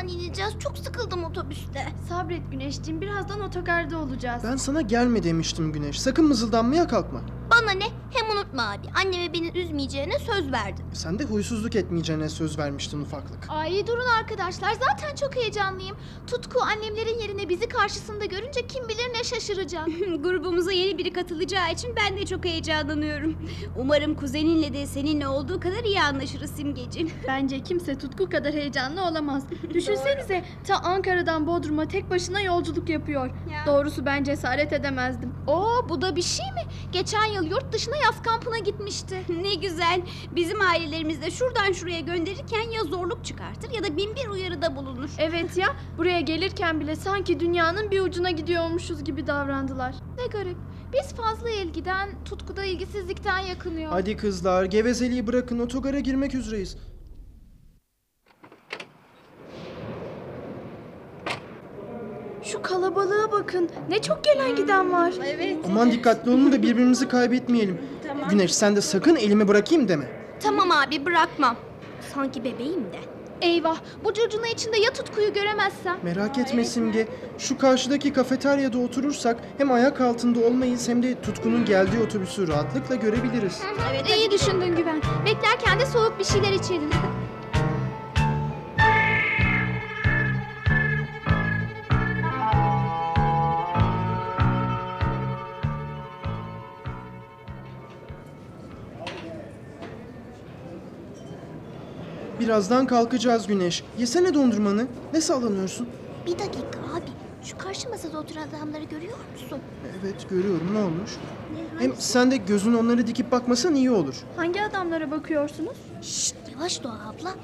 Zaman ineceğiz? Çok sıkıldım otobüste. Sabret Güneşciğim birazdan otogarda olacağız. Ben sana gelme demiştim Güneş. Sakın mızıldanmaya kalkma. Bana ne? Unutma abi. Anneme beni üzmeyeceğine söz verdin. Sen de huysuzluk etmeyeceğine söz vermiştin ufaklık. Ay durun arkadaşlar zaten çok heyecanlıyım. Tutku annemlerin yerine bizi karşısında görünce kim bilir ne şaşıracak. Grubumuza yeni biri katılacağı için ben de çok heyecanlanıyorum. Umarım kuzeninle de seninle olduğu kadar iyi anlaşırız Simgeciğim. Bence kimse Tutku kadar heyecanlı olamaz. Düşünsenize ta Ankara'dan Bodrum'a tek başına yolculuk yapıyor. Ya. Doğrusu ben cesaret edemezdim. Oo bu da bir şey mi? Geçen yıl yurt dışına yaz kampına gitmişti. Ne güzel. Bizim ailelerimiz de şuradan şuraya gönderirken ya zorluk çıkartır ya da bin bir uyarıda bulunur. Evet ya buraya gelirken bile sanki dünyanın bir ucuna gidiyormuşuz gibi davrandılar. Ne garip. Biz fazla ilgiden, tutkuda ilgisizlikten yakınıyor. Hadi kızlar gevezeliği bırakın otogara girmek üzereyiz. Şu kalabalığa bakın. Ne çok gelen giden var. Evet. Aman dikkatli olun da birbirimizi kaybetmeyelim. Tamam. Güneş sen de sakın elimi bırakayım deme. Tamam abi bırakmam. Sanki bebeğim de. Eyvah bu curcuna içinde ya tutkuyu göremezsem? Merak etme Simge. Şu karşıdaki kafeteryada oturursak hem ayak altında olmayız hem de Tutku'nun geldiği otobüsü rahatlıkla görebiliriz. Evet iyi düşündün Güven. Beklerken de soğuk bir şeyler içelim. Birazdan kalkacağız Güneş. Yesene dondurmanı. Ne sallanıyorsun? Bir dakika abi. Şu karşı masada oturan adamları görüyor musun? Evet görüyorum ne olmuş? Hem sen de gözün onları dikip bakmasan iyi olur. Hangi adamlara bakıyorsunuz? Şşt yavaş Doğa abla.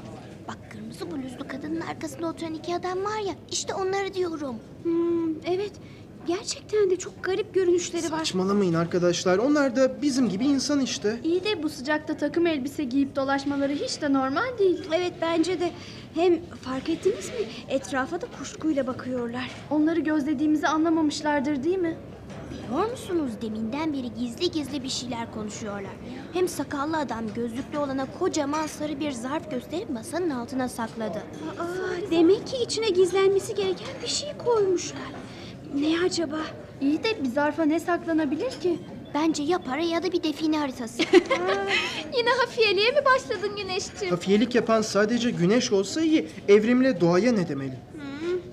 Bak kırmızı bluzlu kadının arkasında oturan iki adam var ya. İşte onları diyorum. Hmm, evet. Gerçekten de çok garip görünüşleri var. Saçmalamayın arkadaşlar. Onlar da bizim gibi insan işte. İyi de bu sıcakta takım elbise giyip dolaşmaları hiç de normal değil. Evet bence de. Hem fark ettiniz mi? Etrafa da kuşkuyla bakıyorlar. Onları gözlediğimizi anlamamışlardır değil mi? Biliyor musunuz deminden beri gizli gizli bir şeyler konuşuyorlar. Hem sakallı adam gözlüklü olana kocaman sarı bir zarf gösterip masanın altına sakladı. Aa, demek ki içine gizlenmesi gereken bir şey koymuşlar. Ne acaba? İyi de bir zarfa ne saklanabilir ki? Bence ya para ya da bir define haritası. Yine hafiyeliğe mi başladın Güneşciğim? Hafiyelik yapan sadece Güneş olsa iyi. Evrimle doğaya ne demeli?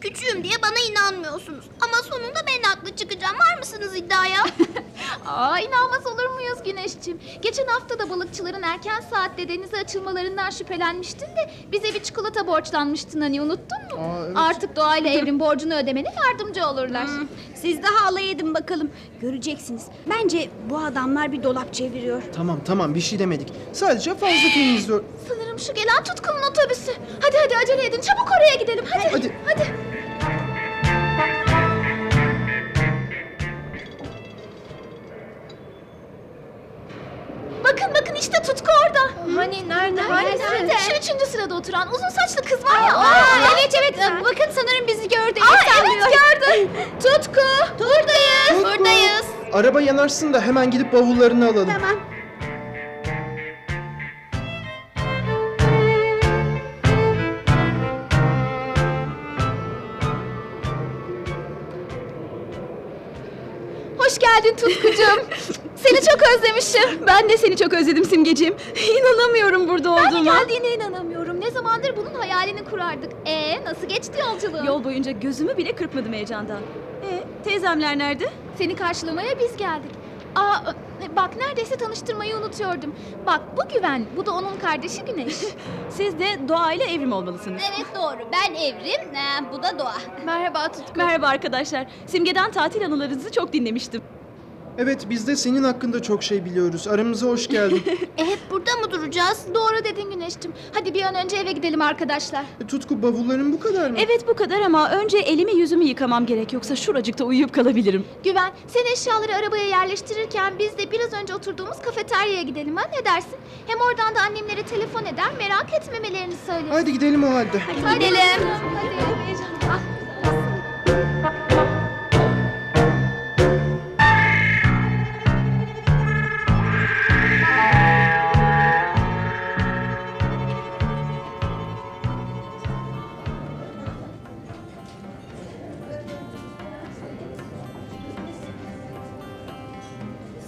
Küçüğüm diye bana inanmıyorsunuz. Ama sonunda ben haklı çıkacağım. Var mısınız iddiaya? Aa inanmaz olur muyuz Güneşciğim? Geçen hafta da balıkçıların erken saatte denize açılmalarından şüphelenmiştin de bize bir çikolata borçlanmıştın hani unuttun mu? Aa, evet. Artık doğayla evrim borcunu ödemene yardımcı olurlar. Hmm, Siz daha alay edin bakalım. Göreceksiniz. Bence bu adamlar bir dolap çeviriyor. Tamam tamam bir şey demedik. Sadece fazla film izliyor. Sanırım şu gelen tutkunun otobüsü. Hadi hadi acele edin çabuk oraya Araba yanarsın da hemen gidip bavullarını alalım. Tamam. Hoş geldin Tutkucuğum. Seni çok özlemişim. Ben de seni çok özledim Simgeciğim. İnanamıyorum burada Ben de olduğuma. geldiğine inanamıyorum. Ne zamandır bunun hayalini kurardık. Ee nasıl geçti yolculuğun? Yol boyunca gözümü bile kırpmadım heyecandan. E, teyzemler nerede? Seni karşılamaya biz geldik. Aa bak neredeyse tanıştırmayı unutuyordum. Bak bu Güven, bu da onun kardeşi Güneş. Siz de doğayla evrim olmalısınız. evet doğru. Ben Evrim. ee, bu da Doğa. Merhaba Tutku. Merhaba arkadaşlar. Simge'den tatil anılarınızı çok dinlemiştim. Evet biz de senin hakkında çok şey biliyoruz. Aramıza hoş geldin. E hep burada mı duracağız? Doğru dedin Güneş'cim. Hadi bir an önce eve gidelim arkadaşlar. E, Tutku bavulların bu kadar mı? Evet bu kadar ama önce elimi yüzümü yıkamam gerek yoksa şuracıkta uyuyup kalabilirim. Güven, sen eşyaları arabaya yerleştirirken biz de biraz önce oturduğumuz kafeteryaya gidelim ha ne dersin? Hem oradan da annemlere telefon eder merak etmemelerini söyleriz. Haydi gidelim o halde. Hadi gidelim. Hadi.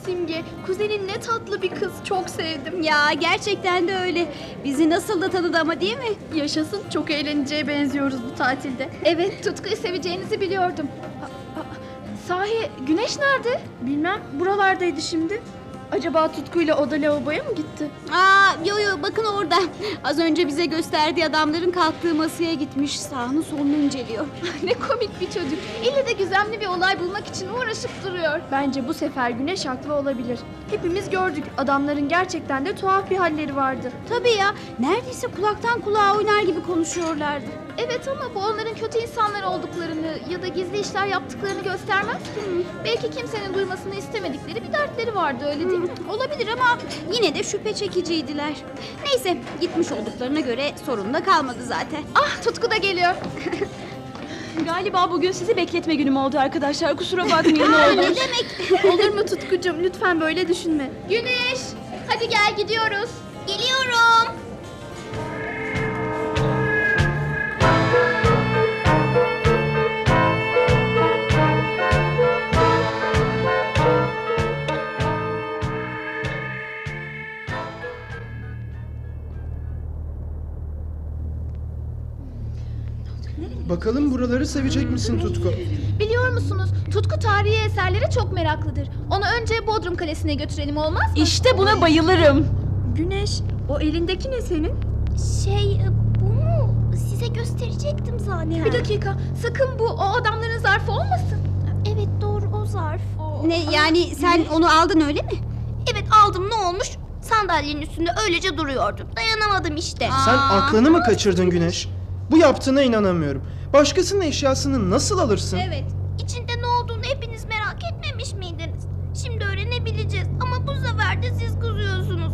Ah. kuzenin ne tatlı bir kız. Çok sevdim. Ya gerçekten de öyle. Bizi nasıl da tanıdı ama değil mi? Yaşasın çok eğleneceğe benziyoruz bu tatilde. Evet Tutku'yu seveceğinizi biliyordum. Sahi Güneş nerede? Bilmem buralardaydı şimdi. Acaba Tutku'yla oda lavaboya mı gitti? Aa yo yo bakın orada. Az önce bize gösterdiği adamların kalktığı masaya gitmiş. Sağını solunu inceliyor. ne komik bir çocuk. İlle de gizemli bir olay bulmak için uğraşıp duruyor. Bence bu sefer Güneş haklı olabilir. Hepimiz gördük. Adamların gerçekten de tuhaf bir halleri vardı. Tabii ya. Neredeyse kulaktan kulağa oynar gibi konuşuyorlardı. Evet ama bu onların kötü insanlar olduklarını ya da gizli işler yaptıklarını göstermez ki. Belki kimsenin duymasını istemedikleri bir dertleri vardı öyle değil mi? Olabilir ama yine de şüphe çekiciydiler. Neyse gitmiş olduklarına göre sorun da kalmadı zaten. Ah Tutku da geliyor. Galiba bugün sizi bekletme günüm oldu arkadaşlar. Kusura bakmayın ne olur. ne demek? Olur mu Tutkucuğum? Lütfen böyle düşünme. Güneş hadi gel gidiyoruz. Geliyorum. Bakalım buraları sevecek misin Tutku? Biliyor musunuz Tutku tarihi eserlere çok meraklıdır. Onu önce Bodrum Kalesi'ne götürelim olmaz mı? İşte buna bayılırım. Güneş, o elindeki ne senin? Şey e, bu mu? Size gösterecektim zaten. Bir dakika sakın bu o adamların zarfı olmasın. Evet doğru o zarf. Ne yani sen onu aldın öyle mi? Evet aldım ne olmuş? Sandalyenin üstünde öylece duruyordu. Dayanamadım işte. Sen aklını mı kaçırdın Güneş? Bu yaptığına inanamıyorum. Başkasının eşyasını nasıl alırsın? Evet. İçinde ne olduğunu hepiniz merak etmemiş miydiniz? Şimdi öğrenebileceğiz ama bu sefer de siz kızıyorsunuz.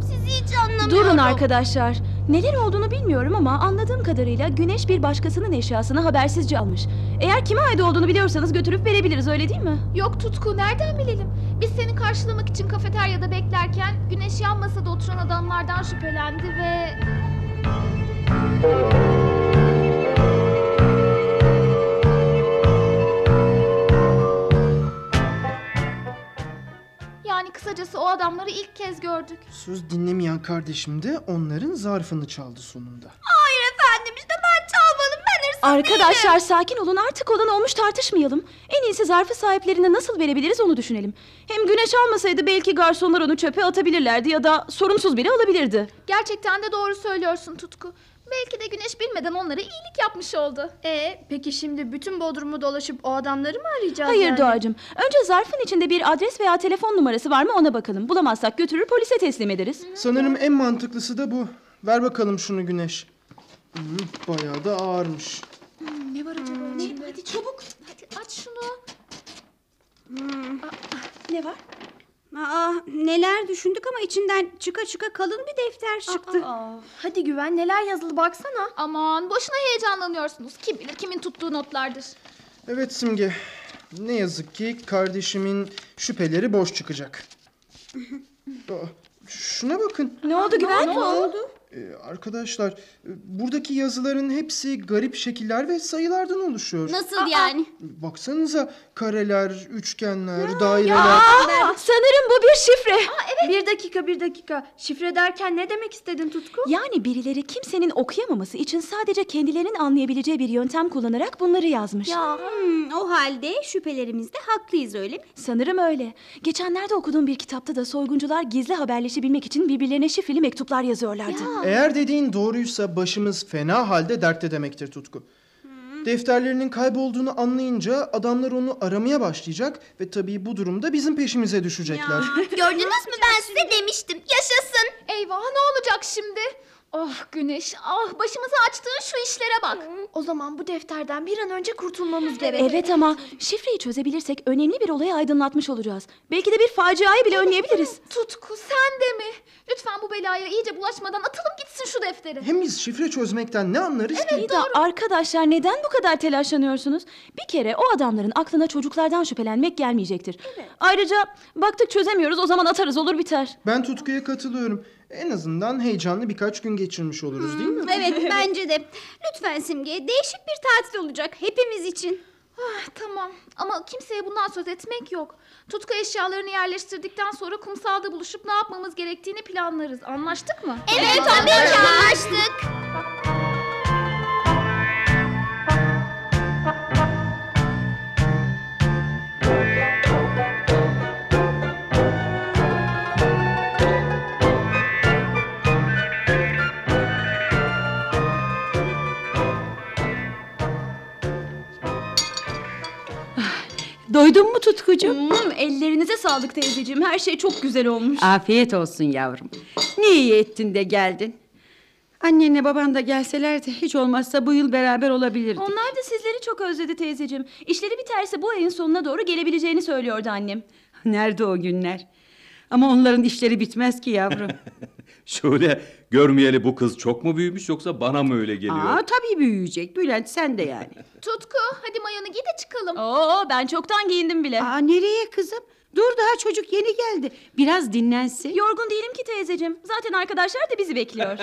Sizi hiç anlamıyorum. Durun arkadaşlar. Neler olduğunu bilmiyorum ama anladığım kadarıyla Güneş bir başkasının eşyasını habersizce almış. Eğer kime ait olduğunu biliyorsanız götürüp verebiliriz öyle değil mi? Yok Tutku nereden bilelim? Biz seni karşılamak için kafeteryada beklerken Güneş yan masada oturan adamlardan şüphelendi ve... kısacası o adamları ilk kez gördük. Söz dinlemeyen kardeşim de onların zarfını çaldı sonunda. Hayır efendim işte ben çalmadım ben hırsız Arkadaşlar sakin olun artık olan olmuş tartışmayalım. En iyisi zarfı sahiplerine nasıl verebiliriz onu düşünelim. Hem Güneş almasaydı belki garsonlar onu çöpe atabilirlerdi ya da sorumsuz biri alabilirdi. Gerçekten de doğru söylüyorsun Tutku. Belki de Güneş bilmeden onlara iyilik yapmış oldu. E peki şimdi bütün Bodrum'u dolaşıp o adamları mı arayacağız Hayır yani? Doğacığım. Önce zarfın içinde bir adres veya telefon numarası var mı ona bakalım. Bulamazsak götürür polise teslim ederiz. Sanırım en mantıklısı da bu. Ver bakalım şunu Güneş. Hmm, bayağı da ağırmış. Ne var acaba içinde? Hadi çabuk. Hadi aç şunu. Ne var? Aa, neler düşündük ama içinden çıka çıka kalın bir defter çıktı. Hadi Güven neler yazılı baksana. Aman boşuna heyecanlanıyorsunuz. Kim bilir kimin tuttuğu notlardır. Evet Simge. Ne yazık ki kardeşimin şüpheleri boş çıkacak. Aa, Şuna bakın. Ne oldu Güven? Ne oldu? Ee, arkadaşlar, e, buradaki yazıların hepsi garip şekiller ve sayılardan oluşuyor. Nasıl yani? Baksanıza kareler, üçgenler, daireler. Aa, sanırım bu bir şifre. Bir dakika bir dakika. Şifre derken ne demek istedin Tutku? Yani birileri kimsenin okuyamaması için sadece kendilerinin anlayabileceği bir yöntem kullanarak bunları yazmış. Hmm, o halde şüphelerimizde haklıyız öyle mi? Sanırım öyle. Geçenlerde okuduğum bir kitapta da soyguncular gizli haberleşebilmek için birbirlerine şifreli mektuplar yazıyorlardı. Eğer dediğin doğruysa başımız fena halde dertte demektir Tutku. Defterlerinin kaybolduğunu anlayınca adamlar onu aramaya başlayacak ve tabii bu durumda bizim peşimize düşecekler. Gördünüz mü ben size demiştim. Yaşasın. Eyvah ne olacak şimdi? Oh Güneş, ah başımıza açtığın şu işlere bak. O zaman bu defterden bir an önce kurtulmamız gerek. Evet ama şifreyi çözebilirsek önemli bir olayı aydınlatmış olacağız. Belki de bir faciayı bile önleyebiliriz. Tutku sen de mi? Lütfen bu belaya iyice bulaşmadan atalım gitsin şu defteri. Hem biz şifre çözmekten ne anlarız ki? İyi de arkadaşlar neden bu kadar telaşlanıyorsunuz? Bir kere o adamların aklına çocuklardan şüphelenmek gelmeyecektir. Ayrıca baktık çözemiyoruz o zaman atarız olur biter. Ben Tutku'ya katılıyorum. En azından heyecanlı birkaç gün geçirmiş oluruz değil mi? Evet bence de. Lütfen Simge değişik bir tatil olacak hepimiz için. Ah, tamam ama kimseye bundan söz etmek yok. Tutku eşyalarını yerleştirdikten sonra kumsalda buluşup ne yapmamız gerektiğini planlarız. Anlaştık mı? Evet tabii ki anlaştık. Doydun mu Tutkucuğum? Hmm, ellerinize sağlık teyzeciğim. Her şey çok güzel olmuş. Afiyet olsun yavrum. Ne iyi ettin de geldin. Annenle baban da gelselerdi hiç olmazsa bu yıl beraber olabilirdik. Onlar da sizleri çok özledi teyzeciğim. İşleri biterse bu ayın sonuna doğru gelebileceğini söylüyordu annem. Nerede o günler? Ama onların işleri bitmez ki yavrum. Şöyle görmeyeli bu kız çok mu büyümüş yoksa bana mı öyle geliyor? Aa tabii büyüyecek. Bülent sen de yani. Tutku hadi mayonu giy de çıkalım. Oo ben çoktan giyindim bile. Aa nereye kızım? Dur daha çocuk yeni geldi. Biraz dinlensin. Yorgun değilim ki teyzeciğim. Zaten arkadaşlar da bizi bekliyor.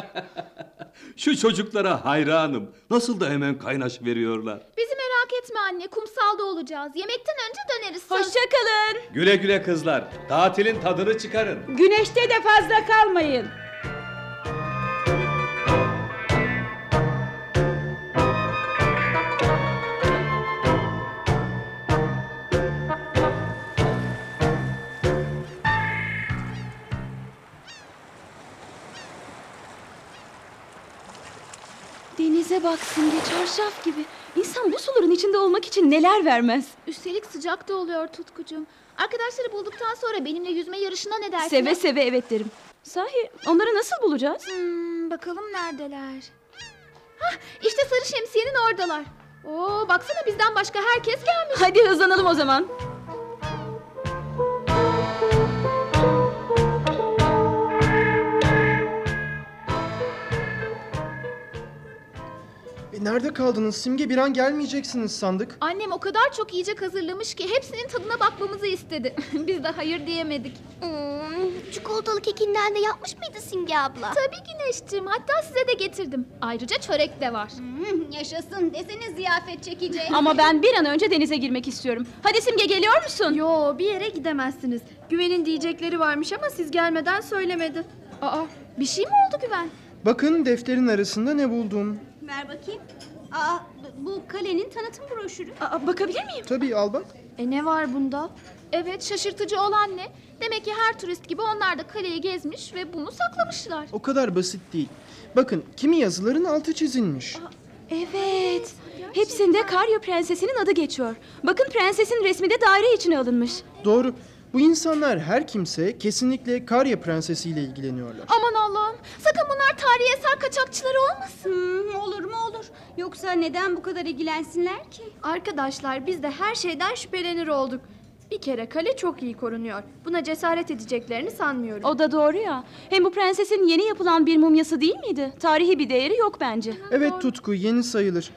Şu çocuklara hayranım. Nasıl da hemen kaynaş veriyorlar. Bizi merak etme anne kumsalda olacağız. Yemekten önce döneriz. Hoşçakalın. Güle güle kızlar. Tatilin tadını çıkarın. Güneşte de fazla kalmayın. Denize bak Simge çarşaf gibi. İnsan bu suların içinde olmak için neler vermez. Üstelik sıcak da oluyor Tutkucuğum. Arkadaşları bulduktan sonra benimle yüzme yarışına ne dersin? Seve seve evet derim. Sahi onları nasıl bulacağız? Hmm, bakalım neredeler? Hah, işte sarı şemsiyenin oradalar. Oo, baksana bizden başka herkes gelmiş. Hadi hızlanalım o zaman. Nerede kaldınız Simge? Bir an gelmeyeceksiniz sandık. Annem o kadar çok yiyecek hazırlamış ki hepsinin tadına bakmamızı istedi. Biz de hayır diyemedik. Hmm, çikolatalı kekinden de yapmış mıydı Simge abla? Tabii Güneşciğim. Hatta size de getirdim. Ayrıca çörek de var. Hmm, yaşasın desene ziyafet çekecek. Ama ben bir an önce denize girmek istiyorum. Hadi Simge geliyor musun? Yo bir yere gidemezsiniz. Güven'in diyecekleri varmış ama siz gelmeden söylemedi. Aa, bir şey mi oldu Güven? Bakın defterin arasında ne buldum. Ver bakayım. Aa, bu kalenin tanıtım broşürü. Aa, bakabilir miyim? Tabii al bak. E ne var bunda? Evet, şaşırtıcı olan ne? Demek ki her turist gibi onlar da kaleyi gezmiş ve bunu saklamışlar. O kadar basit değil. Bakın kimi yazıların altı çizilmiş. Evet. Hepsinde Karya Prensesi'nin adı geçiyor. Bakın prensesin resmi de daire içine alınmış. Doğru. Bu insanlar her kimse kesinlikle Karya Prensesi ile ilgileniyorlar. Aman Allah'ım, sakın bunlar tarihi eser kaçakçıları olmasın. Hmm, olur mu olur. Yoksa neden bu kadar ilgilensinler ki? Arkadaşlar biz de her şeyden şüphelenir olduk. Bir kere kale çok iyi korunuyor. Buna cesaret edeceklerini sanmıyorum. O da doğru ya. Hem bu prensesin yeni yapılan bir mumyası değil miydi? Tarihi bir değeri yok bence. Evet Tutku yeni sayılır.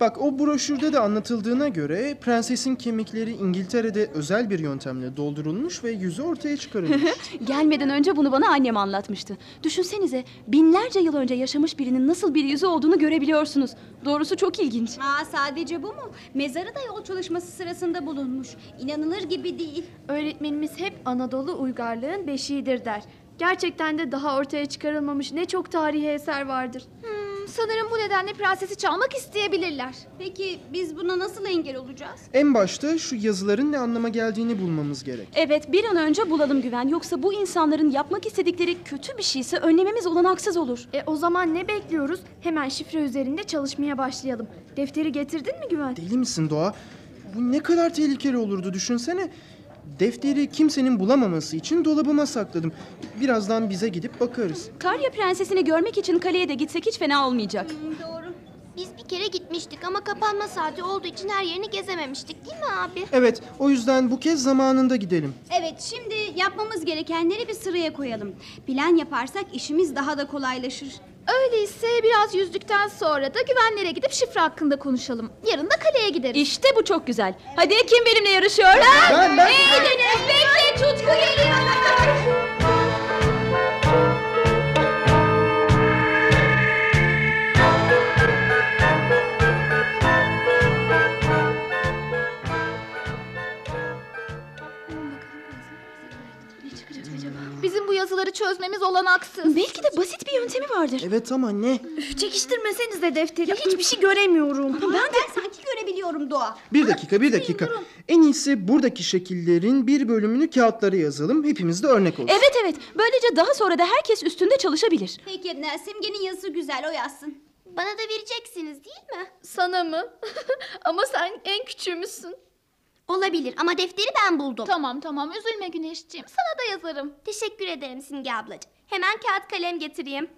Bak o broşürde de anlatıldığına göre prensesin kemikleri İngiltere'de özel bir yöntemle doldurulmuş ve yüzü ortaya çıkarılmış. Gelmeden önce bunu bana annem anlatmıştı. Düşünsenize binlerce yıl önce yaşamış birinin nasıl bir yüzü olduğunu görebiliyorsunuz. Doğrusu çok ilginç. Aa, sadece bu mu? Mezarı da yol çalışması sırasında bulunmuş. İnanılır gibi değil. Öğretmenimiz hep Anadolu uygarlığın beşiğidir der. Gerçekten de daha ortaya çıkarılmamış ne çok tarihi eser vardır. Hmm, sanırım bu nedenle prensesi çalmak isteyebilirler. Peki biz buna nasıl engel olacağız? en başta şu yazıların ne anlama geldiğini bulmamız gerek. Evet bir an önce bulalım Güven. Yoksa bu insanların yapmak istedikleri kötü bir şeyse önlememiz olanaksız olur. E o zaman ne bekliyoruz? Hemen şifre üzerinde çalışmaya başlayalım. Defteri getirdin mi Güven? Deli misin Doğa? Bu ne kadar tehlikeli olurdu düşünsene. Defteri kimsenin bulamaması için dolabıma sakladım. Birazdan bize gidip bakarız. Karya prensesini görmek için kaleye de gitsek hiç fena olmayacak. Hmm, doğru. Biz bir kere gitmiştik ama kapanma saati olduğu için her yerini gezememiştik değil mi abi? Evet, o yüzden bu kez zamanında gidelim. Evet şimdi yapmamız gerekenleri bir sıraya koyalım. Plan yaparsak işimiz daha da kolaylaşır. Öyleyse biraz yüzdükten sonra da güvenlere gidip şifre hakkında konuşalım. Yarın da kaleye gideriz. İşte bu çok güzel. Hadi kim benimle yarışıyor? Ben, ben... Bekle tutku geliyor. Çözmemiz olanaksız. Belki de basit bir yöntemi vardır. Evet ama ne? Çekiştirmesenize defteri. Hiçbir şey göremiyorum. Ben, ben sanki görebiliyorum Doğa. Bir dakika, bir dakika. En iyisi buradaki şekillerin bir bölümünü kağıtlara yazalım. Hepimiz de örnek olsun. Evet evet. Böylece daha sonra da herkes üstünde çalışabilir. Peki e, Simge'nin yazısı güzel o yazsın. Bana da vereceksiniz değil mi? Sana mı? Ama sen en küçüğümüzsün. Olabilir ama defteri ben buldum. Tamam tamam üzülme Güneşciğim. Sana da yazarım. Teşekkür ederim Simge ablacığım. Hemen kağıt kalem getireyim.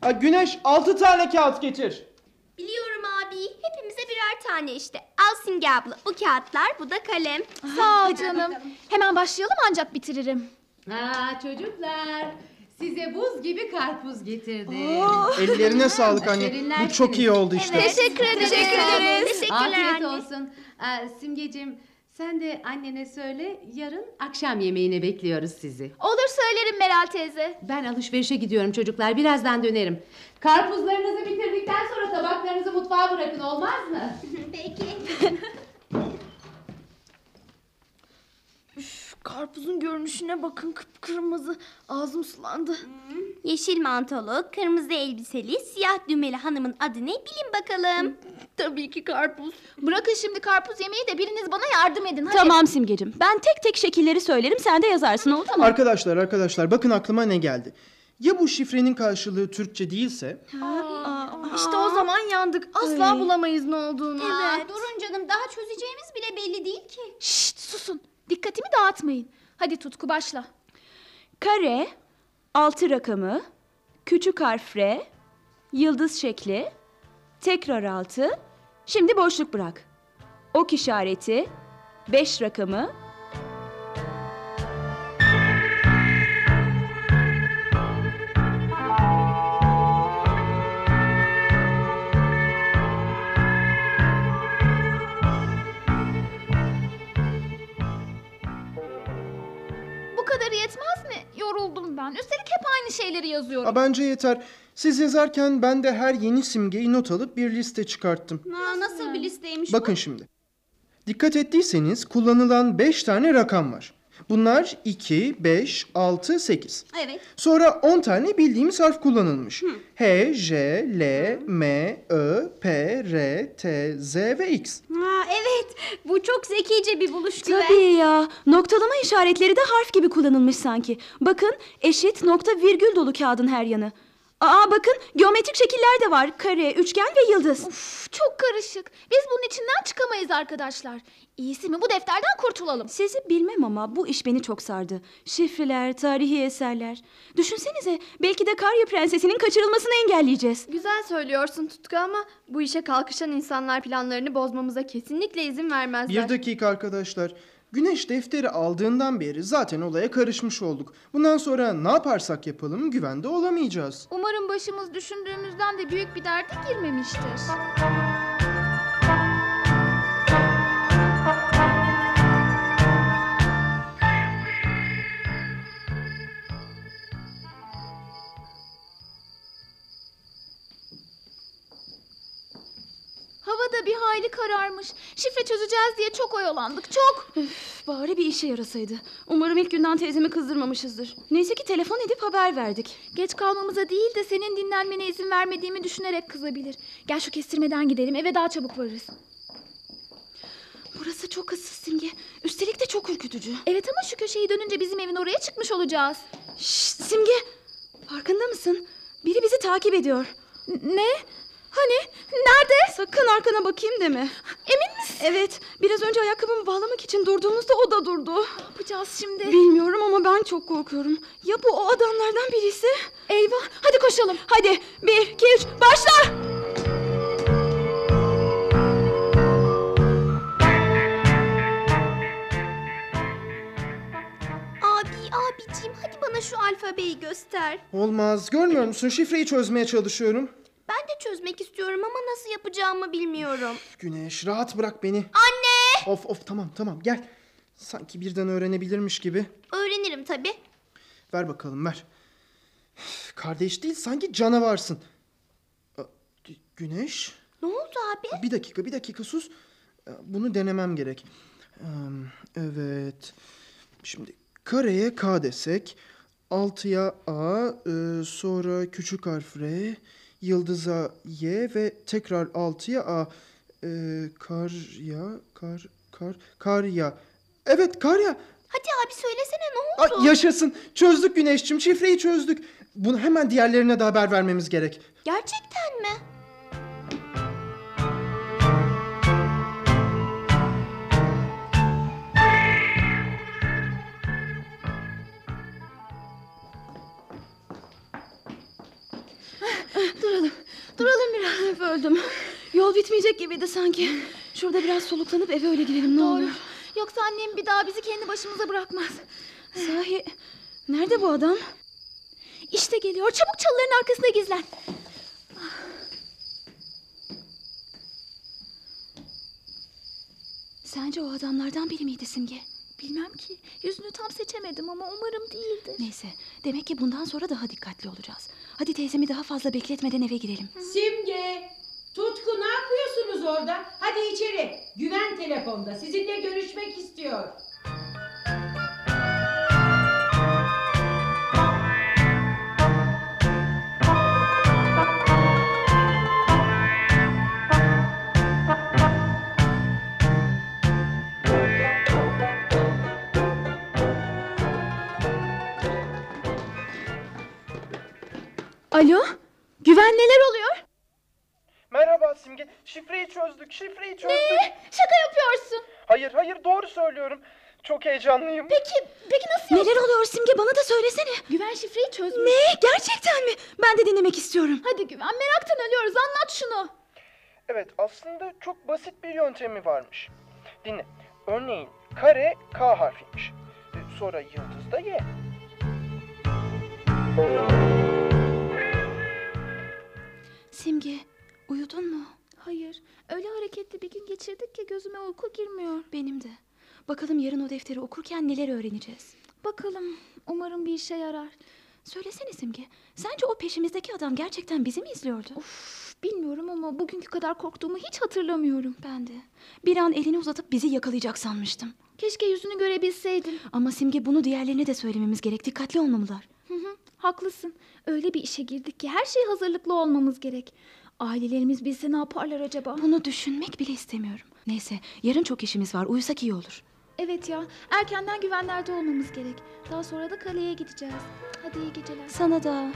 Ha, Güneş altı tane kağıt getir. Biliyorum abi. Hepimize birer tane işte. Al Simge abla. Bu kağıtlar, bu da kalem. Sağ ol canım. Hemen başlayalım ancak bitiririm. Aa çocuklar size buz gibi karpuz getirdim. Ellerine sağlık anne. Bu çok iyi oldu işte. Teşekkür ederiz. Teşekkürler Afiyet anne. olsun. Aa, Simgeciğim sen de annene söyle yarın akşam yemeğine bekliyoruz sizi. Olur söylerim Meral teyze. Ben alışverişe gidiyorum çocuklar birazdan dönerim. Karpuzlarınızı bitirdikten sonra tabaklarınızı mutfağa bırakın olmaz mı? Peki. Karpuzun görünüşüne bakın kıpkırmızı. Ağzım sulandı. Yeşil mantolu, kırmızı elbiseli, siyah düğmeli hanımın adı ne bilin bakalım. Tabii ki karpuz. Bırakın şimdi karpuz yemeği de biriniz bana yardım edin. Hadi. Tamam Simgecim. Ben tek tek şekilleri söylerim sen de yazarsın oldu mu? Arkadaşlar, arkadaşlar bakın aklıma ne geldi. Ya bu şifrenin karşılığı Türkçe değilse? İşte o zaman yandık. Asla bulamayız ne olduğunu. Aa, durun canım daha çözeceğimiz bile belli değil ki. Şşt susun. Dikkatimi dağıtmayın. Hadi Tutku başla. Kare, altı rakamı, küçük harf R, yıldız şekli, tekrar altı, şimdi boşluk bırak. Ok işareti, beş rakamı, Ben. Üstelik hep aynı şeyleri yazıyorum. Ha, bence yeter. Siz yazarken ben de her yeni simgeyi not alıp bir liste çıkarttım. Aa, nasıl bir listeymiş Bakın şimdi. Dikkat ettiyseniz kullanılan 5 tane rakam var. Bunlar 2, 5, 6, 8. bu? Evet. Sonra 10 tane bildiğimiz harf kullanılmış. H, J, L, M, Ö, P, R, T, Z ve X. Ha, evet bu çok zekice bir buluş Güven. Tabii ya. Noktalama işaretleri de harf gibi kullanılmış sanki. Bakın eşit nokta virgül dolu kağıdın her yanı. Aa bakın geometrik şekiller de var. Kare, üçgen ve yıldız. Uf, çok karışık. Biz bunun içinden çıkamayız arkadaşlar. İyisi mi bu defterden kurtulalım. Sizi bilmem ama bu iş beni çok sardı. Şifreler, tarihi eserler. Düşünsenize belki de Karya Prensesi'nin kaçırılmasını engelleyeceğiz. Güzel söylüyorsun Tutku ama bu işe kalkışan insanlar planlarını bozmamıza kesinlikle izin vermezler. Bir dakika arkadaşlar. Güneş defteri aldığından beri zaten olaya karışmış olduk. Bundan sonra ne yaparsak yapalım güvende olamayacağız. Umarım başımız düşündüğümüzden de büyük bir derde girmemiştir. Hava da bir hayli kararmış. Şifre çözeceğiz diye çok oyalandık, çok. Üf, bari bir işe yarasaydı. Umarım ilk günden teyzemi kızdırmamışızdır. Neyse ki telefon edip haber verdik. Geç kalmamıza değil de senin dinlenmene izin vermediğimi düşünerek kızabilir. Gel şu kestirmeden gidelim, eve daha çabuk varırız. Burası çok ıssız Simge. Üstelik de çok ürkütücü. Evet ama şu köşeyi dönünce bizim evin oraya çıkmış olacağız. Şşt Simge. Farkında mısın? Biri bizi takip ediyor. Ne? Hani? Nerede? Sakın arkana bakayım deme. Emin misin? Evet. Biraz önce ayakkabımı bağlamak için durduğumuzda o da durdu. Ne yapacağız şimdi? Bilmiyorum ama ben çok korkuyorum. Ya bu o adamlardan birisi? Eyvah. Hadi koşalım. Hadi bir, iki, üç, başla! Abi, abicim hadi bana şu alfabeyi göster. Olmaz. Görmüyor musun? Şifreyi çözmeye çalışıyorum. Ben de çözmek istiyorum ama nasıl yapacağımı bilmiyorum. Güneş rahat bırak beni. Anne! Of of tamam tamam gel. Sanki birden öğrenebilirmiş gibi. Öğrenirim tabii. Ver bakalım ver. Kardeş değil sanki canavarsın. Güneş? Ne oldu abi? Bir dakika bir dakika sus. Ee, Bunu denemem gerek. Evet. Şimdi kareye K desek. altıya A, e, sonra küçük harf R, yıldıza Y ve tekrar altıya A. E, kar ya, kar, kar, kar ya. Evet kar ya. Hadi abi söylesene ne oldu? Ay, yaşasın. Çözdük Güneşçim. Şifreyi çözdük. Bunu hemen diğerlerine de haber vermemiz gerek. Gerçekten mi? Duralım biraz Efe öldüm. Yol bitmeyecek gibiydi sanki. Şurada biraz soluklanıp eve öyle girelim ne olur. Yoksa annem bir daha bizi kendi başımıza bırakmaz. Sahi nerede bu adam? İşte geliyor. Çabuk çalıların arkasına gizlen. Sence o adamlardan biri miydi Simge? Bilmem ki. Yüzünü tam seçemedim ama umarım değildir. Neyse demek ki bundan sonra daha dikkatli olacağız. Hadi teyzemi daha fazla bekletmeden eve girelim. Simge, Tutku ne yapıyorsunuz orada? Hadi içeri. Güven telefonda. Sizinle görüşmek istiyor. Şifreyi çözdük. Şifreyi çözdük. Şaka yapıyorsun. Hayır hayır doğru söylüyorum. Çok heyecanlıyım. Peki, peki nasıl Neler oluyor Simge bana da söylesene. Güven şifreyi çözmüş. Ne gerçekten mi? Ben de dinlemek istiyorum. Hadi Güven meraktan ölüyoruz anlat şunu. Evet aslında çok basit bir yöntemi varmış. Dinle. Örneğin kare K harfiymiş. E, Sonra yıldız da Y. Simge uyudun mu? Hayır öyle hareketli bir gün geçirdik ki gözüme uyku girmiyor. Benim de. Bakalım yarın o defteri okurken neler öğreneceğiz. Bakalım umarım bir işe yarar. Söylesene Simge. Sence o peşimizdeki adam gerçekten bizi mi izliyordu? Of, bilmiyorum ama bugünkü kadar korktuğumu hiç hatırlamıyorum. Ben de. Bir an elini uzatıp bizi yakalayacak sanmıştım. Keşke yüzünü görebilseydim. Ama Simge bunu diğerlerine de söylememiz gerek. Dikkatli olmamalılar. Hı hı, haklısın. Öyle bir işe girdik ki her şey hazırlıklı olmamız gerek. Ailelerimiz bilse ne yaparlar acaba? Bunu düşünmek bile istemiyorum. Neyse yarın çok işimiz var. Uyusak iyi olur. Evet ya, erkenden güvenlerde olmamız gerek. Daha sonra da kaleye gideceğiz. Hadi iyi geceler. Sana da.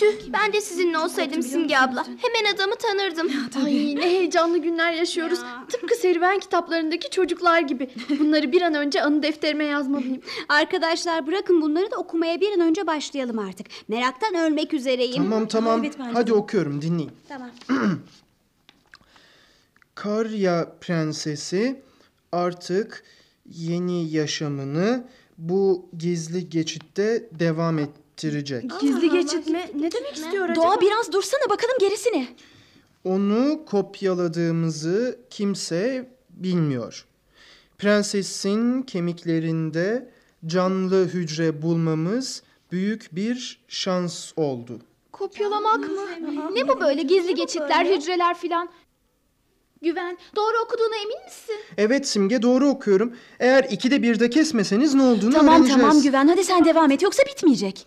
Tüh ben de sizinle olsaydım Simge abla. Hemen adamı tanırdım. Ay ne heyecanlı günler yaşıyoruz. Tıpkı serüven kitaplarındaki çocuklar gibi. Bunları bir an önce anı defterime yazmalıyım. Arkadaşlar bırakın bunları da okumaya bir an önce başlayalım artık. Meraktan ölmek üzereyim. Tamam tamam. evet, bence Hadi de. okuyorum dinleyin. Tamam. Karya prensesi artık yeni yaşamını bu gizli geçitte devam ettirecek. Gizli geçit mi? Ne demek istiyor acaba? Doğa biraz dursana bakalım gerisini. Onu kopyaladığımızı kimse bilmiyor. Prensesin kemiklerinde canlı hücre bulmamız büyük bir şans oldu. Kopyalamak mı? Ne bu böyle gizli geçitler, hücreler filan? Güven, doğru okuduğuna emin misin? Evet Simge doğru okuyorum. Eğer ikide birde kesmeseniz ne olduğunu Tamam öğreneceğiz. tamam Güven hadi sen devam et yoksa bitmeyecek.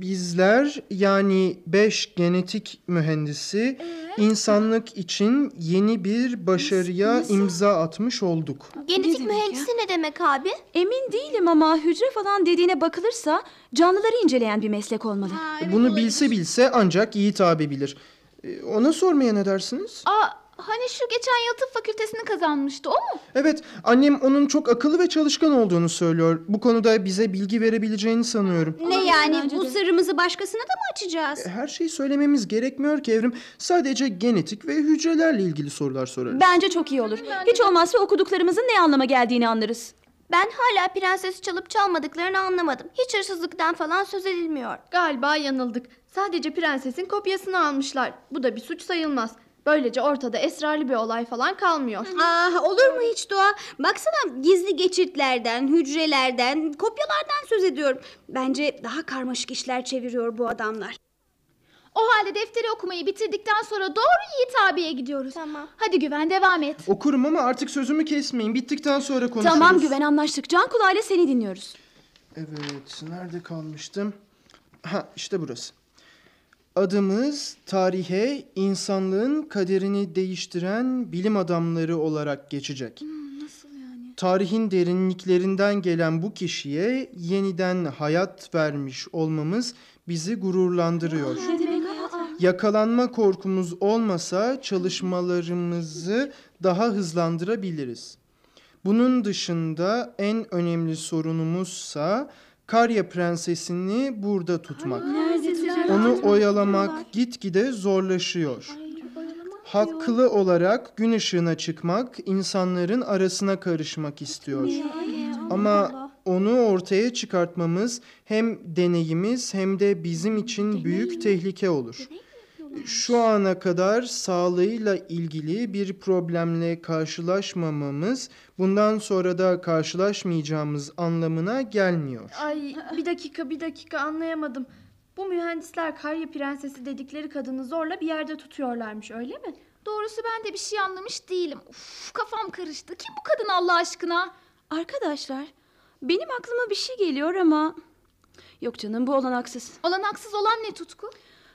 Bizler yani 5 genetik mühendisi insanlık için yeni bir başarıya imza atmış olduk. Genetik ya? mühendisi ne demek abi? Emin değilim ama hücre falan dediğine bakılırsa canlıları inceleyen bir meslek olmalı. Bunu bilse bilse ancak Yiğit abi bilir. Ee, Ona sormaya ne dersiniz? Aa, hani şu geçen yıl tıp fakültesini kazanmıştı o mu? Evet, annem onun çok akıllı ve çalışkan olduğunu söylüyor. Bu konuda bize bilgi verebileceğini sanıyorum. Ne yani bu sırrımızı başkasına da mı açacağız? Her şeyi söylememiz gerekmiyor ki Evrim. Sadece genetik ve hücrelerle ilgili sorular sorarız. Bence çok iyi olur. Hiç olmazsa okuduklarımızın ne anlama geldiğini anlarız. Ben hala prensesi çalıp çalmadıklarını anlamadım. Hiç hırsızlıktan falan söz edilmiyor. Galiba yanıldık. Sadece prensesin kopyasını almışlar. Bu da bir suç sayılmaz. Böylece ortada esrarlı bir olay falan kalmıyor. Ah olur mu hiç Doğa? Baksana gizli geçitlerden, hücrelerden, kopyalardan söz ediyorum. Bence daha karmaşık işler çeviriyor bu adamlar. O halde defteri okumayı bitirdikten sonra doğru Yiğit abiye gidiyoruz. Tamam. Hadi Güven devam et. Okurum ama artık sözümü kesmeyin. Bittikten sonra konuşuruz. Tamam Güven anlaştık. Can kulağıyla seni dinliyoruz. Evet, nerede kalmıştım? Ha, işte burası. Adımız tarihe insanlığın kaderini değiştiren bilim adamları olarak geçecek. nasıl yani? Tarihin derinliklerinden gelen bu kişiye yeniden hayat vermiş olmamız bizi gururlandırıyor. Yakalanma korkumuz olmasa çalışmalarımızı daha hızlandırabiliriz. Bunun dışında en önemli sorunumuzsa Karya Prensesini burada tutmak. Onu oyalamak gitgide zorlaşıyor. Haklı olarak gün ışığına çıkmak, insanların arasına karışmak istiyor. Ama onu ortaya çıkartmamız hem deneyimiz hem de bizim için büyük tehlike olur. Şu ana kadar sağlığıyla ilgili bir problemle karşılaşmamamız bundan sonra da karşılaşmayacağımız anlamına gelmiyor. Ay bir dakika bir dakika anlayamadım. Bu mühendisler Karya Prensesi dedikleri kadını zorla bir yerde tutuyorlarmış öyle mi? Doğrusu ben de bir şey anlamış değilim. Uf, kafam karıştı. Kim bu kadın Allah aşkına? Arkadaşlar benim aklıma bir şey geliyor ama... Yok canım bu olanaksız. Olanaksız olan ne Tutku?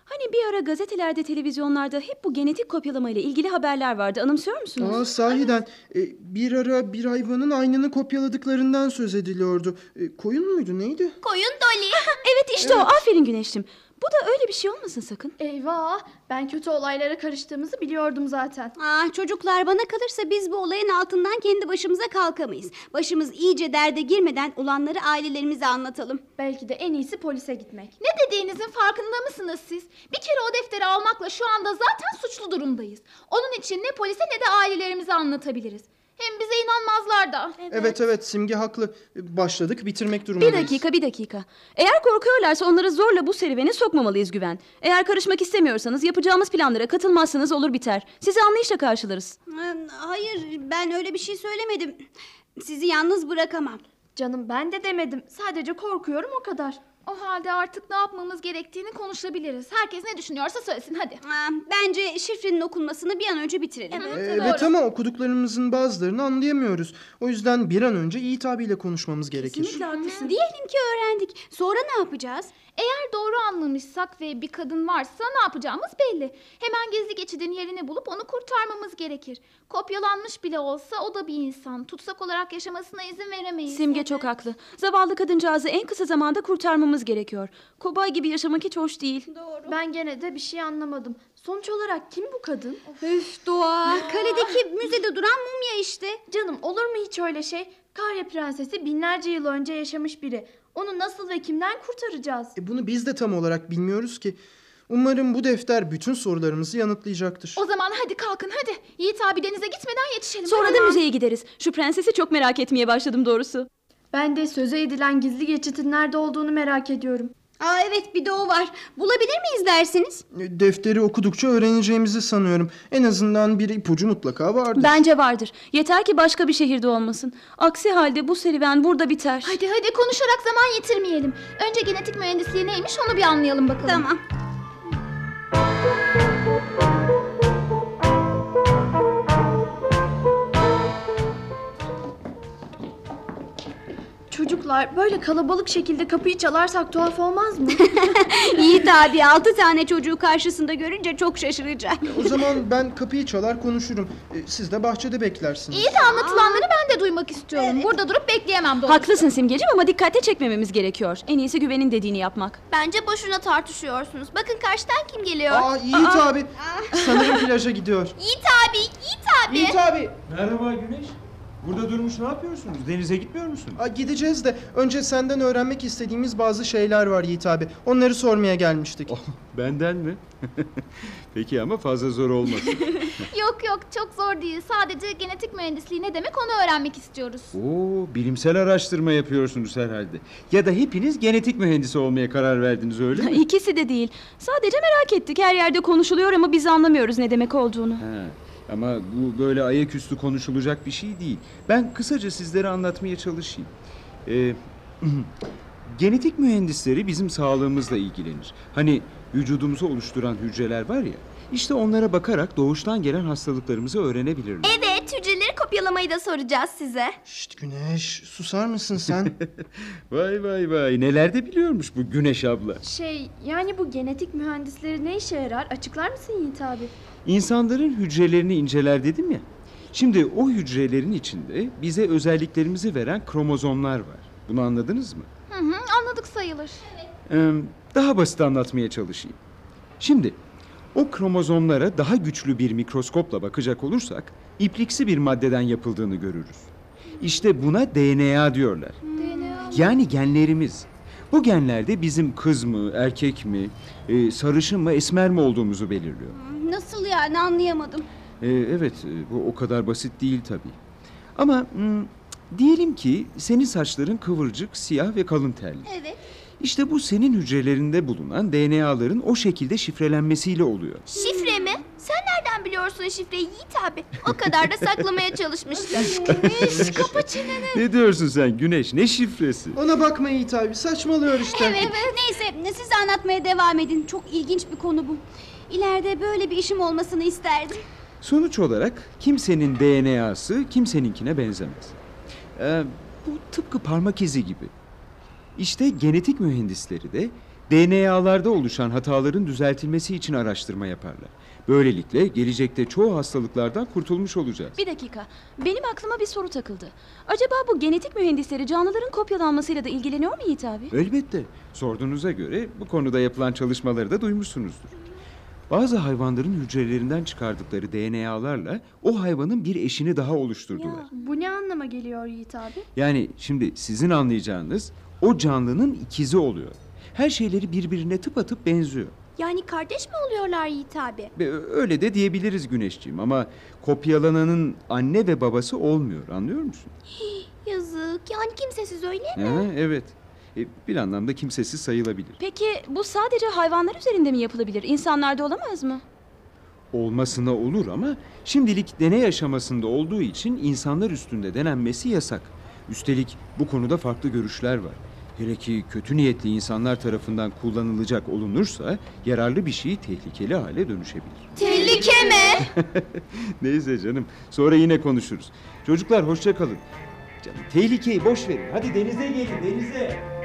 Hani bir ara gazetelerde, televizyonlarda hep bu genetik kopyalama ile ilgili haberler vardı. Anımsıyor musunuz? Aa, sahiden e, bir ara bir hayvanın aynını kopyaladıklarından söz ediliyordu. E, koyun muydu neydi? Koyun Dolly. Evet işte o. Aferin Güneş'tim. Bu da öyle bir şey olmasın sakın. Eyvah ben kötü olaylara karıştığımızı biliyordum zaten. Ah çocuklar bana kalırsa biz bu olayın altından kendi başımıza kalkamayız. Başımız iyice derde girmeden olanları ailelerimize anlatalım. Belki de en iyisi polise gitmek. Ne dediğinizin farkında mısınız siz? Bir kere o defteri almakla şu anda zaten suçlu durumdayız. Onun için ne polise ne de ailelerimize anlatabiliriz. Hem bize inanmazlar da. Evet evet Simge haklı. Başladık bitirmek Bir durumundayız. dakika, bir dakika. Eğer korkuyorlarsa onları zorla bu serüvene sokmamalıyız Güven. Eğer karışmak istemiyorsanız yapacağımız planlara katılmazsanız olur biter. Sizi anlayışla karşılarız. Ha, Hayır ben öyle bir şey söylemedim. Sizi yalnız bırakamam. Canım ben de demedim. Sadece korkuyorum o kadar. O halde artık ne yapmamız gerektiğini konuşabiliriz. Herkes ne düşünüyorsa söylesin hadi. Bence şifrenin okunmasını bir an önce bitirelim. E, Evet ama okuduklarımızın bazılarını anlayamıyoruz. O yüzden bir an önce Yiğit abiyle konuşmamız gerekir. Diyelim ki öğrendik. Sonra ne yapacağız? Eğer doğru anlamışsak ve bir kadın varsa ne yapacağımız belli. Hemen gizli geçidin yerini bulup onu kurtarmamız gerekir. Kopyalanmış bile olsa o da bir insan. Tutsak olarak yaşamasına izin veremeyiz. Simge çok haklı. Zavallı kadıncağızı en kısa zamanda kurtarmamız gerekiyor. Kobay gibi yaşamak hiç hoş değil. Ben gene de bir şey anlamadım. Sonuç olarak kim bu kadın? Üf Doğa. Kaledeki müzede duran mumya işte. Canım olur mu hiç öyle şey? Karya Prensesi binlerce yıl önce yaşamış biri. Onu nasıl ve kimden kurtaracağız? E, bunu biz de tam olarak bilmiyoruz ki. Umarım bu defter bütün sorularımızı yanıtlayacaktır. O zaman hadi kalkın hadi. Yiğit abi denize gitmeden yetişelim. Sonra Hadi. da müzeye gideriz. Şu prensesi çok merak etmeye başladım doğrusu. Ben de söze edilen gizli geçitin nerede olduğunu merak ediyorum. Aa evet bir de o var. Bulabilir miyiz dersiniz? E, Defteri okudukça öğreneceğimizi sanıyorum. En azından bir ipucu mutlaka vardır. Bence vardır. Yeter ki başka bir şehirde olmasın. Aksi halde bu serüven burada biter. Hadi hadi konuşarak zaman yitirmeyelim. Önce genetik mühendisliği neymiş onu bir anlayalım bakalım. Tamam. Çocuklar böyle kalabalık şekilde kapıyı çalarsak tuhaf olmaz mı? Yiğit abi altı tane çocuğu karşısında görünce çok şaşıracak. O zaman ben kapıyı çalar konuşurum. E, Siz de bahçede beklersiniz. İyi de anlatılanları ben de duymak istiyorum. Burada durup bekleyemem doğrusu. Haklısın Simgeciğim ama dikkate çekmememiz gerekiyor. En iyisi güvenin dediğini yapmak. Bence boşuna tartışıyorsunuz. Bakın karşıdan kim geliyor? Aa Yiğit abi. Sanırım plaja gidiyor. Yiğit abi, Yiğit abi. Yiğit abi. Merhaba Güneş. Burada durmuş ne yapıyorsunuz? Denize gitmiyor musun? Aa, gideceğiz de önce senden öğrenmek istediğimiz bazı şeyler var Yiğit abi. Onları sormaya gelmiştik. Oh, benden mi? Peki ama fazla zor olmasın. Yok yok çok zor değil. Sadece genetik mühendisliği ne demek onu öğrenmek istiyoruz. Oo, bilimsel araştırma yapıyorsunuz herhalde. Ya da hepiniz genetik mühendisi olmaya karar verdiniz öyle mi? İkisi de değil. Sadece merak ettik. Her yerde konuşuluyor ama biz anlamıyoruz ne demek olduğunu. Ha, ama bu böyle ayaküstü konuşulacak bir şey değil. Ben kısaca sizlere anlatmaya çalışayım. Ee, genetik mühendisleri bizim sağlığımızla ilgilenir. Hani vücudumuzu oluşturan hücreler var ya, işte onlara bakarak doğuştan gelen hastalıklarımızı öğrenebilirler. Evet, hücreleri kopyalamayı da soracağız size. Şşt Güneş susar mısın sen? Vay vay vay, neler de biliyormuş bu Güneş abla. Şey yani bu genetik mühendisleri ne işe yarar? Açıklar mısın Yiğit abi? İnsanların hücrelerini inceler dedim ya. Şimdi o hücrelerin içinde bize özelliklerimizi veren kromozomlar var. Bunu anladınız mı? Hı hı, anladık sayılır. Ee, daha basit anlatmaya çalışayım. Şimdi o kromozomlara daha güçlü bir mikroskopla bakacak olursak ipliksi bir maddeden yapıldığını görürüz. İşte buna DNA diyorlar. Yani genlerimiz. Bu genlerde bizim kız mı, erkek mi, e, sarışın mı, esmer mi olduğumuzu belirliyor. Nasıl yani anlayamadım. Ee, evet, e, bu o kadar basit değil tabii. Ama diyelim ki senin saçların kıvırcık, siyah ve kalın telli. Evet. İşte bu senin hücrelerinde bulunan DNA'ların o şekilde şifrelenmesiyle oluyor. Şifre mi? Sen nereden biliyorsun şifreyi Yiğit abi? O kadar da saklamaya çalışmıştım. Güneş kapa çeneni. Ne diyorsun sen Güneş? Ne şifresi? Ona bakma Yiğit abi saçmalıyor işte. Evet, neyse siz anlatmaya devam edin. Çok ilginç bir konu bu. İleride böyle bir işim olmasını isterdim. Sonuç olarak kimsenin DNA'sı kimseninkine benzemez. Ee, bu tıpkı parmak izi gibi. İşte genetik mühendisleri de DNA'larda oluşan hataların düzeltilmesi için araştırma yaparlar. Böylelikle gelecekte çoğu hastalıklardan kurtulmuş olacağız. Bir dakika. Benim aklıma bir soru takıldı. Acaba bu genetik mühendisleri canlıların kopyalanmasıyla da ilgileniyor mu Yiğit abi? Elbette. Sorduğunuza göre bu konuda yapılan çalışmaları da duymuşsunuzdur. Bazı hayvanların hücrelerinden çıkardıkları DNA'larla o hayvanın bir eşini daha oluşturdular. Bu ne anlama geliyor Yiğit abi? Yani şimdi sizin anlayacağınız o canlının ikizi oluyor. Her şeyleri birbirine tıpatıp benziyor. Yani kardeş mi oluyorlar Yiğit abi? Öyle de diyebiliriz Güneşciğim ama kopyalananın anne ve babası olmuyor anlıyor musun? Yazık. Yani kimsesiz öyle mi? Ha, evet. E, bir anlamda kimsesiz sayılabilir. Peki bu sadece hayvanlar üzerinde mi yapılabilir? İnsanlarda olamaz mı? Olmasına olur ama şimdilik deney aşamasında olduğu için insanlar üstünde denenmesi yasak. Üstelik bu konuda farklı görüşler var. Hele ki kötü niyetli insanlar tarafından kullanılacak olunursa yararlı bir şey tehlikeli hale dönüşebilir. Tehlike mi? Neyse canım sonra yine konuşuruz. Çocuklar hoşça kalın. Canım tehlikeyi boş verin. Hadi denize gelin denize.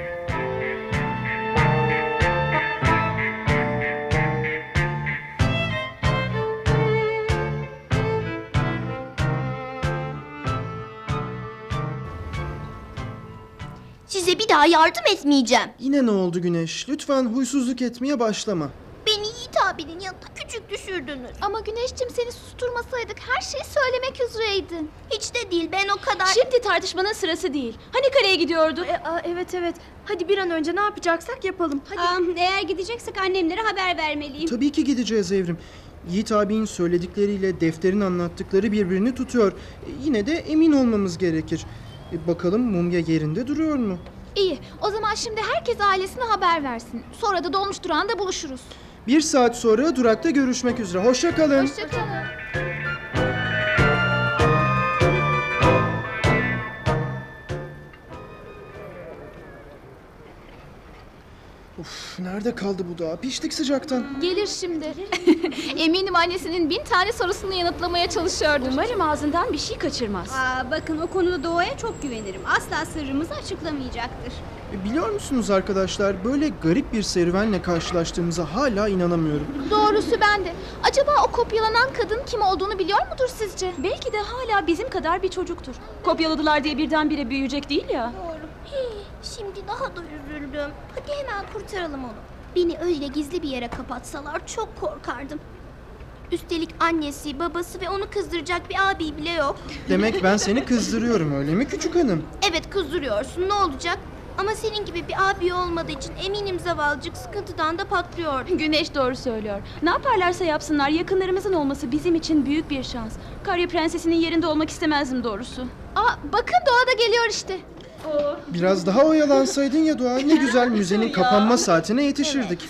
Size bir daha yardım etmeyeceğim. Yine ne oldu Güneş? Lütfen huysuzluk etmeye başlama. Beni Yiğit abinin yanında küçük düşürdünüz. Ama Güneş'cim seni susturmasaydık her şeyi söylemek üzereydin. Hiç de değil ben o kadar... Şimdi tartışmanın sırası değil. Hani kaleye gidiyordu? E, aa, evet evet. Hadi bir an önce ne yapacaksak yapalım. Hadi. Aa, eğer gideceksek annemlere haber vermeliyim. Tabii ki gideceğiz Evrim. Yiğit abinin söyledikleriyle defterin anlattıkları birbirini tutuyor. E, Yine de emin olmamız gerekir. E, bakalım mumya yerinde duruyor mu? İyi o zaman şimdi herkes ailesine haber versin. Sonra da dolmuş durağında buluşuruz. Bir saat sonra durakta görüşmek üzere. Hoşça kalın. Hoşçakalın. Uf, nerede kaldı bu da? Piştik sıcaktan. Gelir şimdi. Eminim annesinin bin tane sorusunu yanıtlamaya çalışıyordur. Umarım ağzından bir şey kaçırmaz. Aa, bakın o konuda doğaya çok güvenirim. Asla sırrımızı açıklamayacaktır. E, Biliyor musunuz arkadaşlar böyle garip bir serüvenle karşılaştığımıza hala inanamıyorum. Doğrusu ben de. Acaba o kopyalanan kadın kim olduğunu biliyor mudur sizce? Belki de hala bizim kadar bir çocuktur. Kopyaladılar diye birdenbire büyüyecek değil ya. Şimdi daha da üzüldüm. Hadi hemen kurtaralım onu. Beni öyle gizli bir yere kapatsalar çok korkardım. Üstelik annesi, babası ve onu kızdıracak bir abi bile yok. Demek ben seni kızdırıyorum öyle mi küçük hanım? Evet kızdırıyorsun ne olacak? Ama senin gibi bir abi olmadığı için eminim zavallıcık sıkıntıdan da patlıyor. Güneş doğru söylüyor. Ne yaparlarsa yapsınlar yakınlarımızın olması bizim için büyük bir şans. Karya prensesinin yerinde olmak istemezdim doğrusu. Aa bakın Doğa da geliyor işte. Biraz daha oyalansaydın ya Doğa ne güzel müzenin kapanma saatine yetişirdik.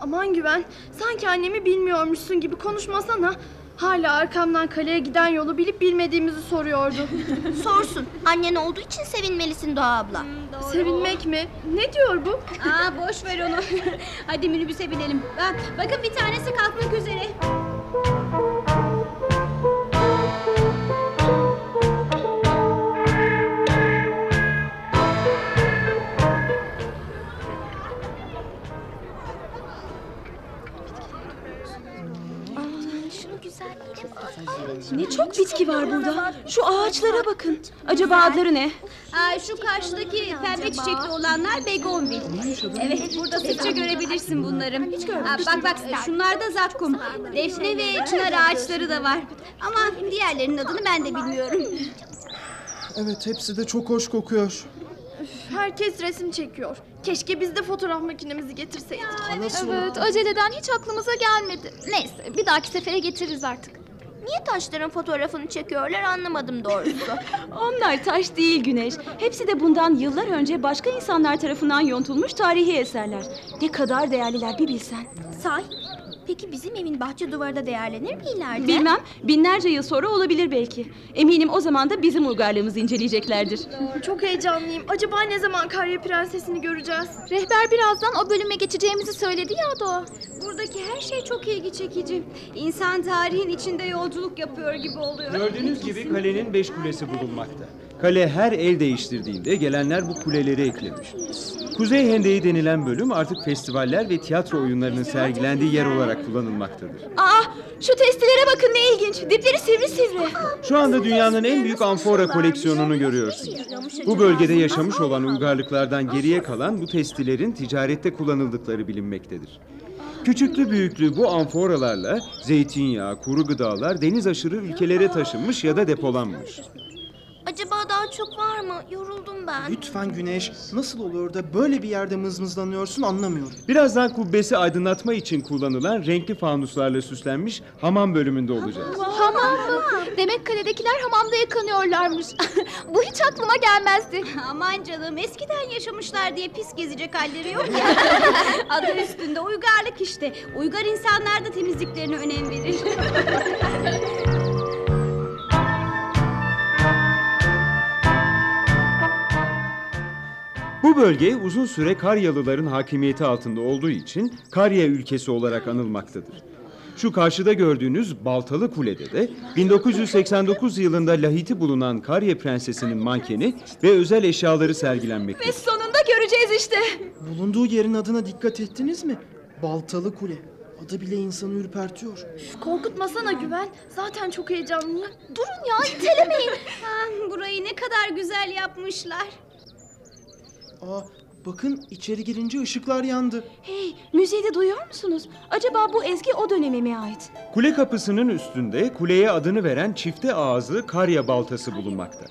Aman güven. Sanki annemi bilmiyormuşsun gibi konuşmasana. Hala arkamdan kaleye giden yolu bilip bilmediğimizi soruyordu. Sorsun. Annen olduğu için sevinmelisin Doğa abla. Sevinmek mi? Ne diyor bu? Aa boş ver onu. Hadi minibüse binelim. Bak, bakın bir tanesi kalkmak üzere. Bitki var burada. Şu ağaçlara bakın. Acaba adları ne? Aa, şu karşıdaki pembe çiçekli olanlar begonvil. Evet burada sıkça görebilirsin bunları. Aa, bak bak şunlar da zakkum. Defne ve çınar ağaçları da var. Ama diğerlerinin adını ben de bilmiyorum. Evet hepsi de çok hoş kokuyor. Herkes resim çekiyor. Keşke biz de fotoğraf makinemizi getirseydik. Nasıl Evet aceleden hiç aklımıza gelmedi. Neyse bir dahaki sefere getiririz artık. Niye taşların fotoğrafını çekiyorlar anlamadım doğrusu. Onlar taş değil Güneş. Hepsi de bundan yıllar önce başka insanlar tarafından yontulmuş tarihi eserler. Ne kadar değerliler bir bilsen. Sahi. Peki bizim evin bahçe duvarı da değerlenir mi ileride? Bilmem, binlerce yıl sonra olabilir belki. Eminim o zaman da bizim uygarlığımızı inceleyeceklerdir. Çok heyecanlıyım. Acaba ne zaman Karya Prensesini göreceğiz? Rehber birazdan o bölüme geçeceğimizi söyledi ya Doğa. Buradaki her şey çok ilgi çekici. İnsan tarihin içinde yolculuk yapıyor gibi oluyor. Gördüğünüz gibi kalenin beş kulesi bulunmakta. Kale her el değiştirdiğinde gelenler bu kuleleri eklemiş. Kuzey Hendeği denilen bölüm artık festivaller ve tiyatro oyunlarının sergilendiği yer olarak kullanılmaktadır. Aa, şu testilere bakın ne ilginç. Dipleri sivri sivri. Şu anda dünyanın en büyük amfora koleksiyonunu görüyorsunuz. Bu bölgede yaşamış olan uygarlıklardan geriye kalan bu testilerin ticarette kullanıldıkları bilinmektedir. Küçüklü büyüklü bu amforalarla zeytinyağı, kuru gıdalar deniz aşırı ülkelere taşınmış ya da depolanmış. Acaba daha çok var mı? Yoruldum ben. Lütfen Güneş, nasıl oluyor da böyle bir yerde mızmızlanıyorsun anlamıyorum. Birazdan kubbesi aydınlatma için kullanılan renkli fanuslarla süslenmiş hamam bölümünde olacağız. Hamam mı? Demek kaledekiler hamamda yıkanıyorlarmış. Bu hiç aklıma gelmezdi. Aman canım eskiden yaşamışlar diye pis gezecek halleri yok ya. Adı üstünde uygarlık işte. Uygar insanlar da temizliklerine önem verir. bölge uzun süre Karyalıların hakimiyeti altında olduğu için Karya ülkesi olarak anılmaktadır. Şu karşıda gördüğünüz Baltalı Kule'de de 1989 yılında lahiti bulunan Karya Prensesi'nin mankeni ve özel eşyaları sergilenmektedir. Sonunda göreceğiz işte. Bulunduğu yerin adına dikkat ettiniz mi? Baltalı Kule. Adı bile insanı ürpertiyor. Korkutmasana Güven. Zaten çok heyecanlıyım. Durun ya itelemeyin. Ah, burayı ne kadar güzel yapmışlar. Aa, bakın içeri girince ışıklar yandı. Hey, müziği de duyuyor musunuz? Acaba bu ezgi o döneme mi ait? Kule kapısının üstünde kuleye adını veren çifte ağızlı Karya baltası bulunmakta.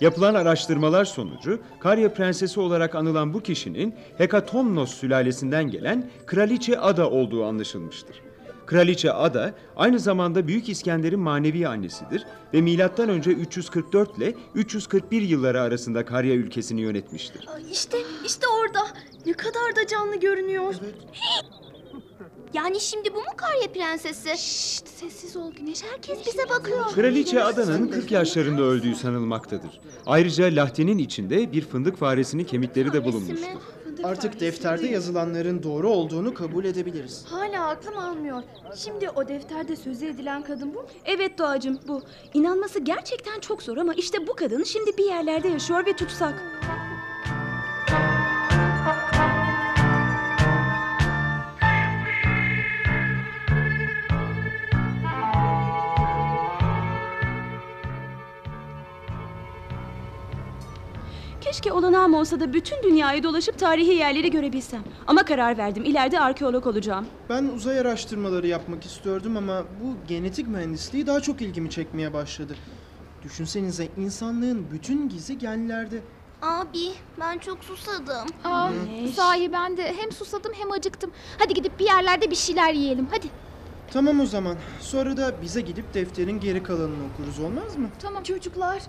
Yapılan araştırmalar sonucu Karya Prensesi olarak anılan bu kişinin Hekatomnos sülalesinden gelen Kraliçe Ada olduğu anlaşılmıştır. Kraliçe Ada aynı zamanda Büyük İskender'in manevi annesidir ve milattan önce 344 ile 341 yılları arasında Karya ülkesini yönetmiştir. İşte, işte orada. Ne kadar da canlı görünüyor. Yani şimdi bu mu Karya Prensesi? Şşt sessiz ol Güneş. Herkes bize bakıyor. Kraliçe Ada'nın 40 yaşlarında öldüğü sanılmaktadır. Ayrıca lahtenin içinde bir fındık faresinin kemikleri de bulunmuştur. Artık defterde yazılanların doğru olduğunu kabul edebiliriz. Hala aklım almıyor. Şimdi o defterde sözü edilen kadın bu mu? Evet Doğacığım bu. İnanması gerçekten çok zor ama işte bu kadın şimdi bir yerlerde yaşıyor ve tutsak. Keşke olanağım olsa da bütün dünyayı dolaşıp tarihi yerleri görebilsem. Ama karar verdim. İleride arkeolog olacağım. Ben uzay araştırmaları yapmak istiyordum ama bu genetik mühendisliği daha çok ilgimi çekmeye başladı. Düşünsenize insanlığın bütün gizi genlerde. Abi ben çok susadım. Aa, sahi ben de hem susadım hem acıktım. Hadi gidip bir yerlerde bir şeyler yiyelim. Hadi. Tamam o zaman. Sonra da bize gidip defterin geri kalanını okuruz olmaz mı? Tamam çocuklar.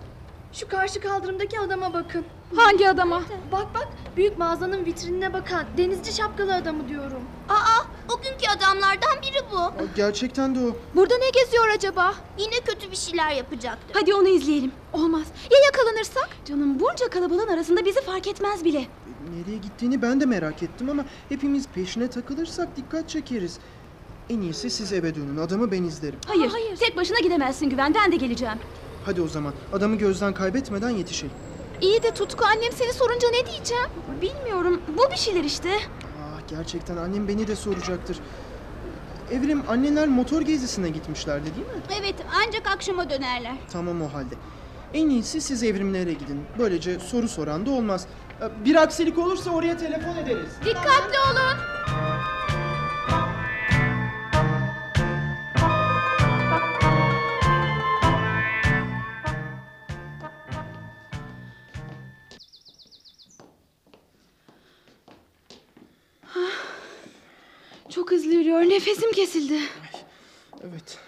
Şu karşı kaldırımdaki adama bakın. Hangi adama? Bak bak büyük mağazanın vitrinine bakan denizci şapkalı adamı diyorum. Aa O günkü adamlardan biri bu. Gerçekten de o. Burada ne geziyor acaba? Yine kötü bir şeyler yapacaktı. Hadi onu izleyelim. Olmaz. Ya yakalanırsak? Canım bunca kalabalığın arasında bizi fark etmez bile. Nereye gittiğini ben de merak ettim ama hepimiz peşine takılırsak dikkat çekeriz. En iyisi siz eve dönün. Adamı ben izlerim. Hayır, tek başına gidemezsin Güven. Ben de geleceğim. Hadi o zaman. Adamı gözden kaybetmeden yetişelim. İyi de Tutku annem seni sorunca ne diyeceğim? Bilmiyorum. Bu bir şeyler işte. Ah gerçekten annem beni de soracaktır. Evrim anneler motor gezisine gitmişlerdi değil mi? Evet ancak akşama dönerler. Tamam o halde. En iyisi siz evrimlere gidin. Böylece soru soran da olmaz. Ee, Bir aksilik olursa oraya telefon ederiz. Dikkatli olun. Nefesim kesildi. Evet.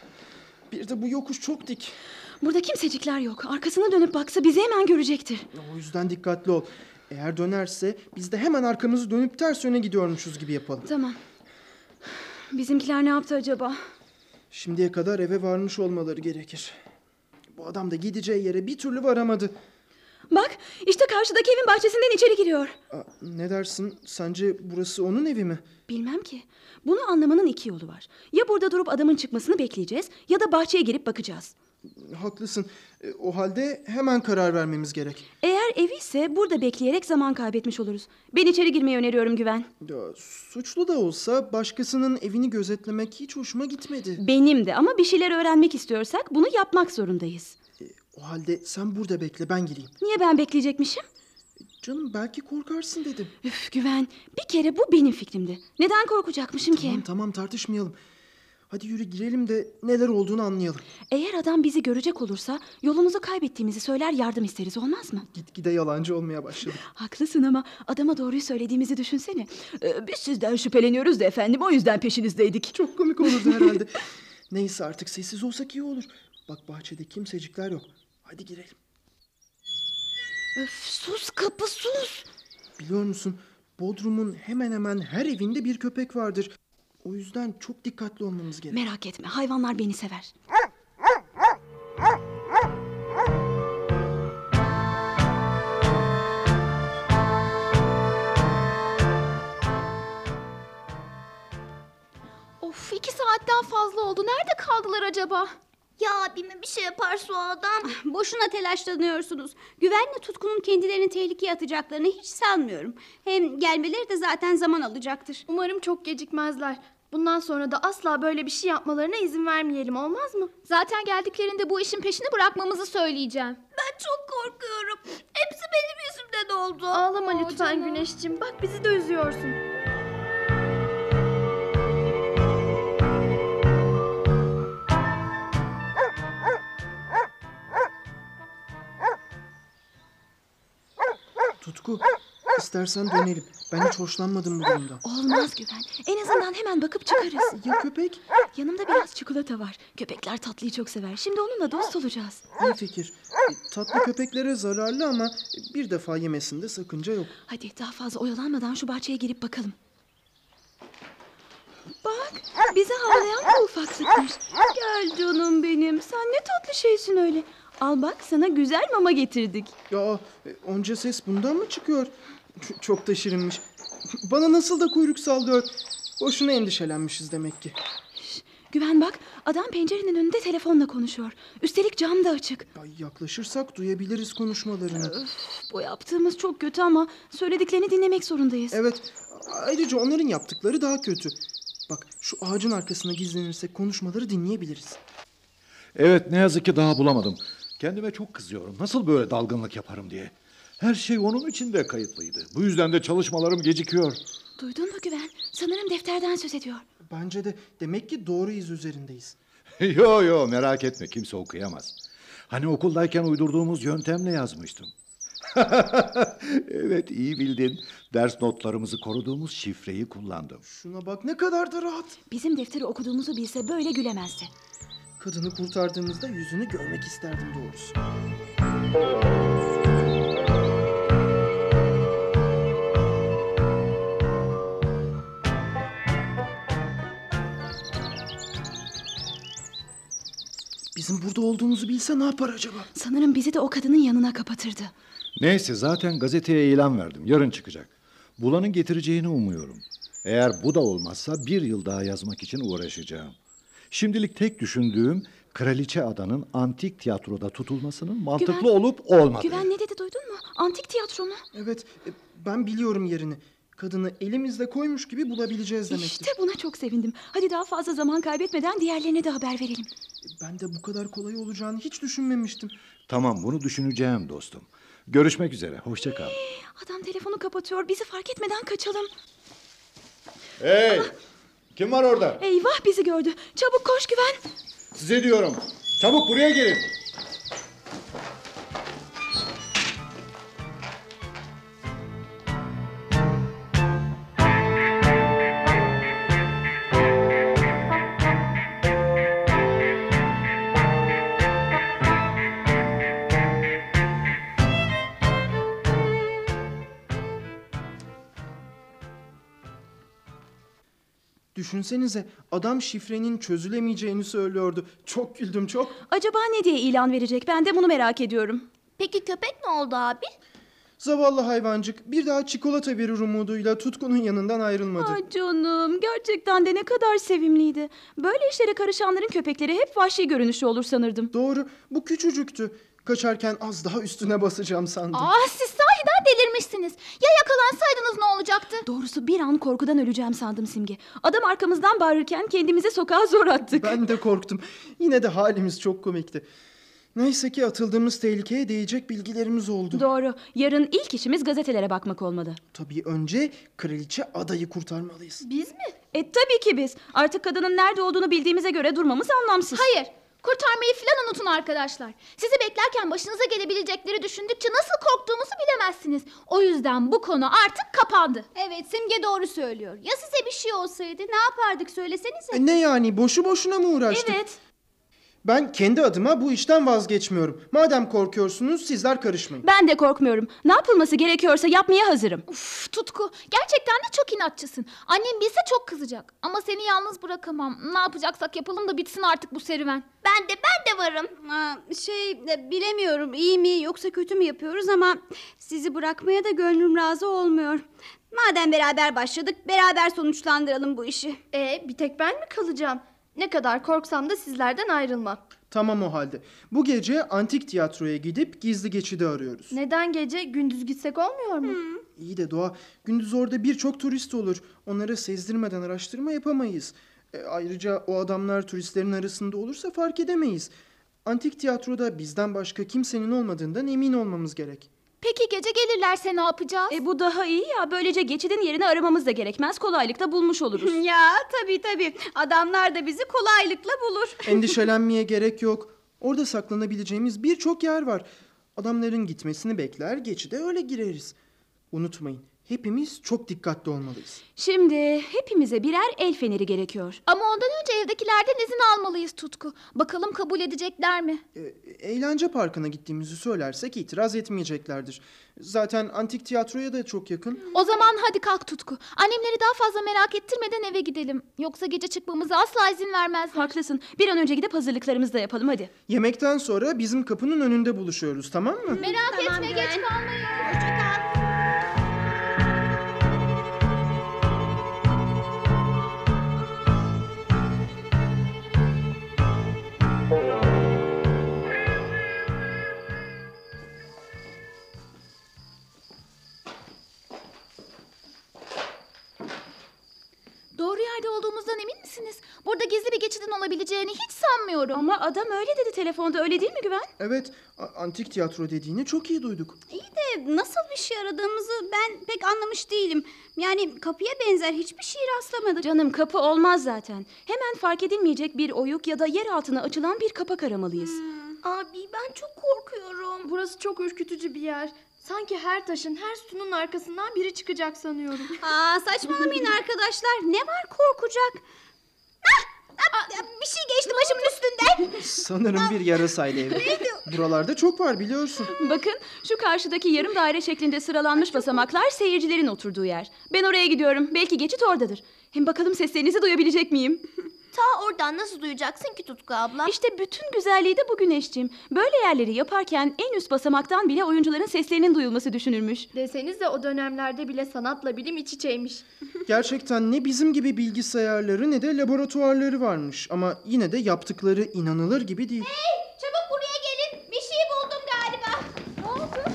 Bir de bu yokuş çok dik. Burada kimsecikler yok. Arkasına dönüp baksa bizi hemen görecektir. O yüzden dikkatli ol. Eğer dönerse biz de hemen arkamızı dönüp ters yöne gidiyormuşuz gibi yapalım. Tamam. Bizimkiler ne yaptı acaba? Şimdiye kadar eve varmış olmaları gerekir. Bu adam da gideceği yere bir türlü varamadı. Bak işte karşıdaki evin bahçesinden içeri giriyor. Aa, ne dersin? Sence burası onun evi mi? Bilmem ki. Bunu anlamanın iki yolu var. Ya burada durup adamın çıkmasını bekleyeceğiz ya da bahçeye girip bakacağız. Haklısın. E, O halde hemen karar vermemiz gerek. Eğer evi ise burada bekleyerek zaman kaybetmiş oluruz. Ben içeri girmeyi öneriyorum Güven. Ya, suçlu da olsa başkasının evini gözetlemek hiç hoşuma gitmedi. Benim de ama bir şeyler öğrenmek istiyorsak bunu yapmak zorundayız. O halde sen burada bekle ben gireyim. Niye ben bekleyecekmişim? Canım belki korkarsın dedim. Üf Güven bir kere bu benim fikrimdi. Neden korkacakmışım ki? Tamam tamam tartışmayalım. Hadi yürü girelim de neler olduğunu anlayalım. Eğer adam bizi görecek olursa yolumuzu kaybettiğimizi söyler yardım isteriz olmaz mı? Gitgide yalancı olmaya başladı. Haklısın ama adama doğruyu söylediğimizi düşünsene. Ee, biz sizden şüpheleniyoruz da efendim o yüzden peşinizdeydik. Çok komik olurdu herhalde. Neyse artık sessiz olsak iyi olur. Bak bahçede kimsecikler yok. Hadi girelim. Öf sus kapı sus. Biliyor musun? Bodrum'un hemen hemen her evinde bir köpek vardır. O yüzden çok dikkatli olmamız gerek. Merak etme hayvanlar beni sever. Of iki saatten fazla oldu. Nerede kaldılar acaba? Ya abime bir şey yaparsa o adam. Boşuna telaşlanıyorsunuz. Güvenle Tutku'nun kendilerini tehlikeye atacaklarını hiç sanmıyorum. Hem gelmeleri de zaten zaman alacaktır. Umarım çok gecikmezler. Bundan sonra da asla böyle bir şey yapmalarına izin vermeyelim olmaz mı? Zaten geldiklerinde bu işin peşini bırakmamızı söyleyeceğim. Ben çok korkuyorum. Hepsi benim yüzümden oldu. Ağlama lütfen Güneşciğim. Bak bizi de üzüyorsun. Tutku, istersen dönelim. Ben hiç hoşlanmadım bu durumdan. Olmaz Güven. En azından hemen bakıp çıkarız. Ya köpek? Yanımda biraz çikolata var. Köpekler tatlıyı çok sever. Şimdi onunla dost olacağız. İyi fikir. Tatlı köpeklere zararlı ama bir defa yemesinde sakınca yok. Hadi daha fazla oyalanmadan şu bahçeye girip bakalım. Bak bize havlayan bu ufaklıkmış. Gel canım benim. Sen ne tatlı şeysin öyle. Al bak sana güzel mama getirdik. Ya e, onca ses bundan mı çıkıyor? Ç- Çok da şirinmiş. Bana nasıl da kuyruk sallıyor. Boşuna endişelenmişiz demek ki. Güven bak adam pencerenin önünde telefonla konuşuyor. Üstelik cam da açık. Ya yaklaşırsak duyabiliriz konuşmalarını. Bu yaptığımız çok kötü ama söylediklerini dinlemek zorundayız. Evet. Ayrıca onların yaptıkları daha kötü. Bak şu ağacın arkasına gizlenirsek konuşmaları dinleyebiliriz. Evet ne yazık ki daha bulamadım. Kendime çok kızıyorum. Nasıl böyle dalgınlık yaparım diye. Her şey onun için de kayıtlıydı. Bu yüzden de çalışmalarım gecikiyor. Duydun mu Güven? Sanırım defterden söz ediyor. Bence de demek ki doğru iz üzerindeyiz. yo yo merak etme kimse okuyamaz. Hani okuldayken uydurduğumuz yöntemle yazmıştım. evet iyi bildin. Ders notlarımızı koruduğumuz şifreyi kullandım. Şuna bak ne kadar da rahat. Bizim defteri okuduğumuzu bilse böyle gülemezdi. Kadını kurtardığımızda yüzünü görmek isterdim doğrusu. Bizim burada olduğumuzu bilse ne yapar acaba? Sanırım bizi de o kadının yanına kapatırdı. Neyse zaten gazeteye ilan verdim. Yarın çıkacak. Bulan'ın getireceğini umuyorum. Eğer bu da olmazsa bir yıl daha yazmak için uğraşacağım. Şimdilik tek düşündüğüm Kraliçe Adanın antik tiyatroda tutulmasının mantıklı Güven- olup olmadığı. Güven ne dedi duydun mu? Antik tiyatro mu? Evet, e, ben biliyorum yerini. Kadını elimizde koymuş gibi bulabileceğiz demektir. İşte buna çok sevindim. Hadi daha fazla zaman kaybetmeden diğerlerine de haber verelim. Ben de bu kadar kolay olacağını hiç düşünmemiştim. Tamam bunu düşüneceğim dostum. Görüşmek üzere. Hoşça kal. Adam telefonu kapatıyor. Bizi fark etmeden kaçalım. Hey! Kim var orada? Eyvah bizi gördü. Çabuk koş Güven. Size diyorum. Çabuk buraya gelin. Düşünsenize adam şifrenin çözülemeyeceğini söylüyordu. Çok güldüm çok. Acaba ne diye ilan verecek? Ben de bunu merak ediyorum. Peki köpek ne oldu abi? Zavallı hayvancık bir daha çikolata verir umuduyla tutkunun yanından ayrılmadı. Ay canım gerçekten de ne kadar sevimliydi. Böyle işlere karışanların köpekleri hep vahşi görünüşlü olur sanırdım. Doğru bu küçücüktü. Kaçarken az daha üstüne basacağım sandım. Aa siz sahiden delirmişsiniz. Ya yakalansaydınız ne olacaktı? Doğrusu bir an korkudan öleceğim sandım Simge. Adam arkamızdan bağırırken kendimizi sokağa zor attık. Ben de korktum. Yine de halimiz çok komikti. Neyse ki atıldığımız tehlikeye değecek bilgilerimiz oldu. Doğru. Yarın ilk işimiz gazetelere bakmak olmalı. Tabii önce kraliçe adayı kurtarmalıyız. Biz mi? E tabii ki biz. Artık kadının nerede olduğunu bildiğimize göre durmamız anlamsız. Hayır. Kurtarmayı filan unutun arkadaşlar. Sizi beklerken başınıza gelebilecekleri düşündükçe nasıl korktuğumuzu bilemezsiniz. O yüzden bu konu artık kapandı. Evet Simge doğru söylüyor. Ya size bir şey olsaydı ne yapardık söylesenize. E ne yani boşu boşuna mı uğraştık? Evet. Ben kendi adıma bu işten vazgeçmiyorum. Madem korkuyorsunuz sizler karışmayın. Ben de korkmuyorum. Ne yapılması gerekiyorsa yapmaya hazırım. Uf Tutku gerçekten de çok inatçısın. Annem bilse çok kızacak. Ama seni yalnız bırakamam. Ne yapacaksak yapalım da bitsin artık bu serüven. Ben de ben de varım. Aa, şey e, bilemiyorum iyi mi yoksa kötü mü yapıyoruz ama sizi bırakmaya da gönlüm razı olmuyor. Madem beraber başladık beraber sonuçlandıralım bu işi. E bir tek ben mi kalacağım? Ne kadar korksam da sizlerden ayrılmam. Tamam o halde. Bu gece antik tiyatroya gidip gizli geçidi arıyoruz. Neden gece gündüz gitsek olmuyor mu? İyi de Doğa, gündüz orada birçok turist olur. Onlara sezdirmeden araştırma yapamayız. E, ayrıca o adamlar turistlerin arasında olursa fark edemeyiz. Antik tiyatroda bizden başka kimsenin olmadığından emin olmamız gerek. Peki gece gelirlerse ne yapacağız? E bu daha iyi ya. Böylece geçidin yerini aramamız da gerekmez. Kolaylıkla bulmuş oluruz. Ya tabii tabii adamlar da bizi kolaylıkla bulur. Endişelenmeye gerek yok. Orada saklanabileceğimiz birçok yer var. Adamların gitmesini bekler, geçide öyle gireriz. Unutmayın, hepimiz çok dikkatli olmalıyız. Şimdi hepimize birer el feneri gerekiyor. Ama ondan önce evdekilerden izin almalıyız Tutku. Bakalım kabul edecekler mi? E, eğlence parkına gittiğimizi söylersek itiraz etmeyeceklerdir. Zaten antik tiyatroya da çok yakın. O zaman hadi kalk Tutku. Annemleri daha fazla merak ettirmeden eve gidelim. Yoksa gece çıkmamıza asla izin vermez. Haklısın. Bir an önce gidip hazırlıklarımızı da yapalım hadi. Yemekten sonra bizim kapının önünde buluşuyoruz, tamam mı? Merak etme geç kalmayın. Hoşça Doğru yerde olduğumuzdan emin misiniz? Burada gizli bir geçidin olabileceğini hiç sanmıyorum. Ama adam öyle dedi telefonda öyle değil mi Güven? Evet, antik tiyatro dediğini çok iyi duyduk. İyi de nasıl bir şey aradığımızı ben pek anlamış değilim. Yani kapıya benzer hiçbir şey rastlamadık. Canım kapı olmaz zaten. Hemen fark edilmeyecek bir oyuk ya da yer altına açılan bir kapak aramalıyız. Abi ben çok korkuyorum. Burası çok ürkütücü bir yer. Sanki her taşın, her sütunun arkasından biri çıkacak sanıyorum. Aa saçmalamayın arkadaşlar. Ne var korkacak? Ah! Ah, Bir şey geçti başımın üstünden. Sanırım bir yarasayla evde. Buralarda çok var biliyorsun. Bakın şu karşıdaki yarım daire şeklinde sıralanmış basamaklar seyircilerin oturduğu yer. Ben oraya gidiyorum. Belki geçit oradadır. Hem bakalım seslerinizi duyabilecek miyim? Ta oradan nasıl duyacaksın ki Tutku abla? İşte bütün güzelliği de bu güneşciğim. Böyle yerleri yaparken en üst basamaktan bile oyuncuların seslerinin duyulması düşünülmüş. Desenize o dönemlerde bile sanatla bilim iç içeymiş. Gerçekten ne bizim gibi bilgisayarları ne de laboratuvarları varmış. Ama yine de yaptıkları inanılır gibi değil. Çabuk buraya gelin. Bir şey buldum galiba. Ne oldu?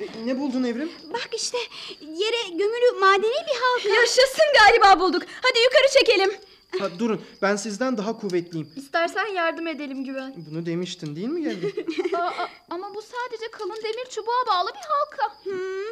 E, Ne buldun Evrim? Bak işte yere gömülü madeni bir halka. Yaşasın galiba bulduk. Hadi yukarı çekelim. Ha, durun ben sizden daha kuvvetliyim. İstersen yardım edelim Güven. Bunu demiştin değil mi Geldi? Aa, ama bu sadece kalın demir çubuğa bağlı bir halka.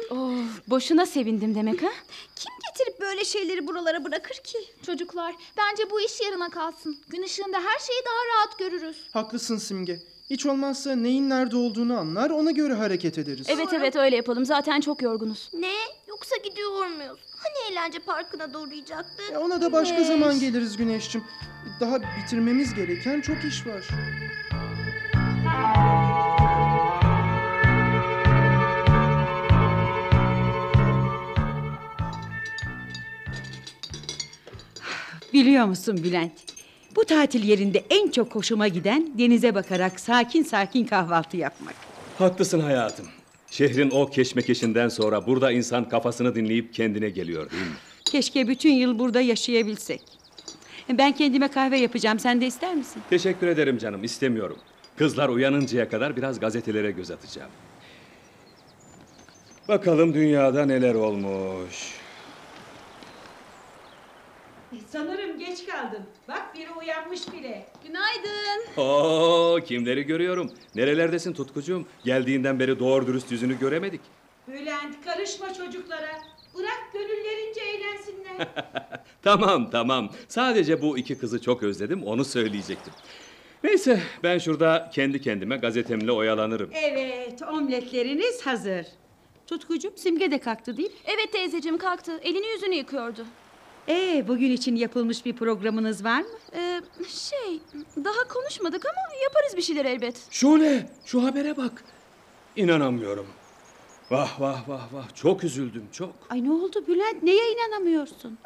Of, boşuna sevindim demek ha? Kim getirip böyle şeyleri buralara bırakır ki? Çocuklar bence bu iş yarına kalsın. Gün ışığında her şeyi daha rahat görürüz. Haklısın Simge. Hiç olmazsa neyin nerede olduğunu anlar ona göre hareket ederiz. Evet evet öyle yapalım. Zaten çok yorgunuz. Ne? Yoksa gidiyor muyuz? Hani eğlence parkına da uğrayacaktık? E, ona da başka zaman geliriz Güneş'cim. Daha bitirmemiz gereken çok iş var. Biliyor musun Bülent? Bu tatil yerinde en çok hoşuma giden denize bakarak sakin sakin kahvaltı yapmak. Haklısın hayatım. Şehrin o keşmekeşinden sonra burada insan kafasını dinleyip kendine geliyor değil mi? Keşke bütün yıl burada yaşayabilsek. Ben kendime kahve yapacağım. Sen de ister misin? Teşekkür ederim canım istemiyorum. Kızlar uyanıncaya kadar biraz gazetelere göz atacağım. Bakalım dünyada neler olmuş. Sanırım geç kaldım. Bak biri uyanmış bile. Günaydın. Oo, kimleri görüyorum. Nerelerdesin Tutkucuğum? Geldiğinden beri doğru dürüst yüzünü göremedik. Bülent karışma çocuklara. Bırak gönüllerince eğlensinler. Tamam tamam. Sadece bu iki kızı çok özledim onu söyleyecektim. Neyse ben şurada kendi kendime gazetemle oyalanırım. evet omletleriniz hazır. Tutkucuğum Simge de kalktı değil mi? Evet teyzeciğim kalktı. Elini yüzünü yıkıyordu. Ee, bugün için yapılmış bir programınız var mı? Ee, şey daha konuşmadık ama yaparız bir şeyler elbet. Şule şu habere bak. İnanamıyorum. Vah vah vah vah çok üzüldüm çok. Ay ne oldu Bülent? Neye inanamıyorsun?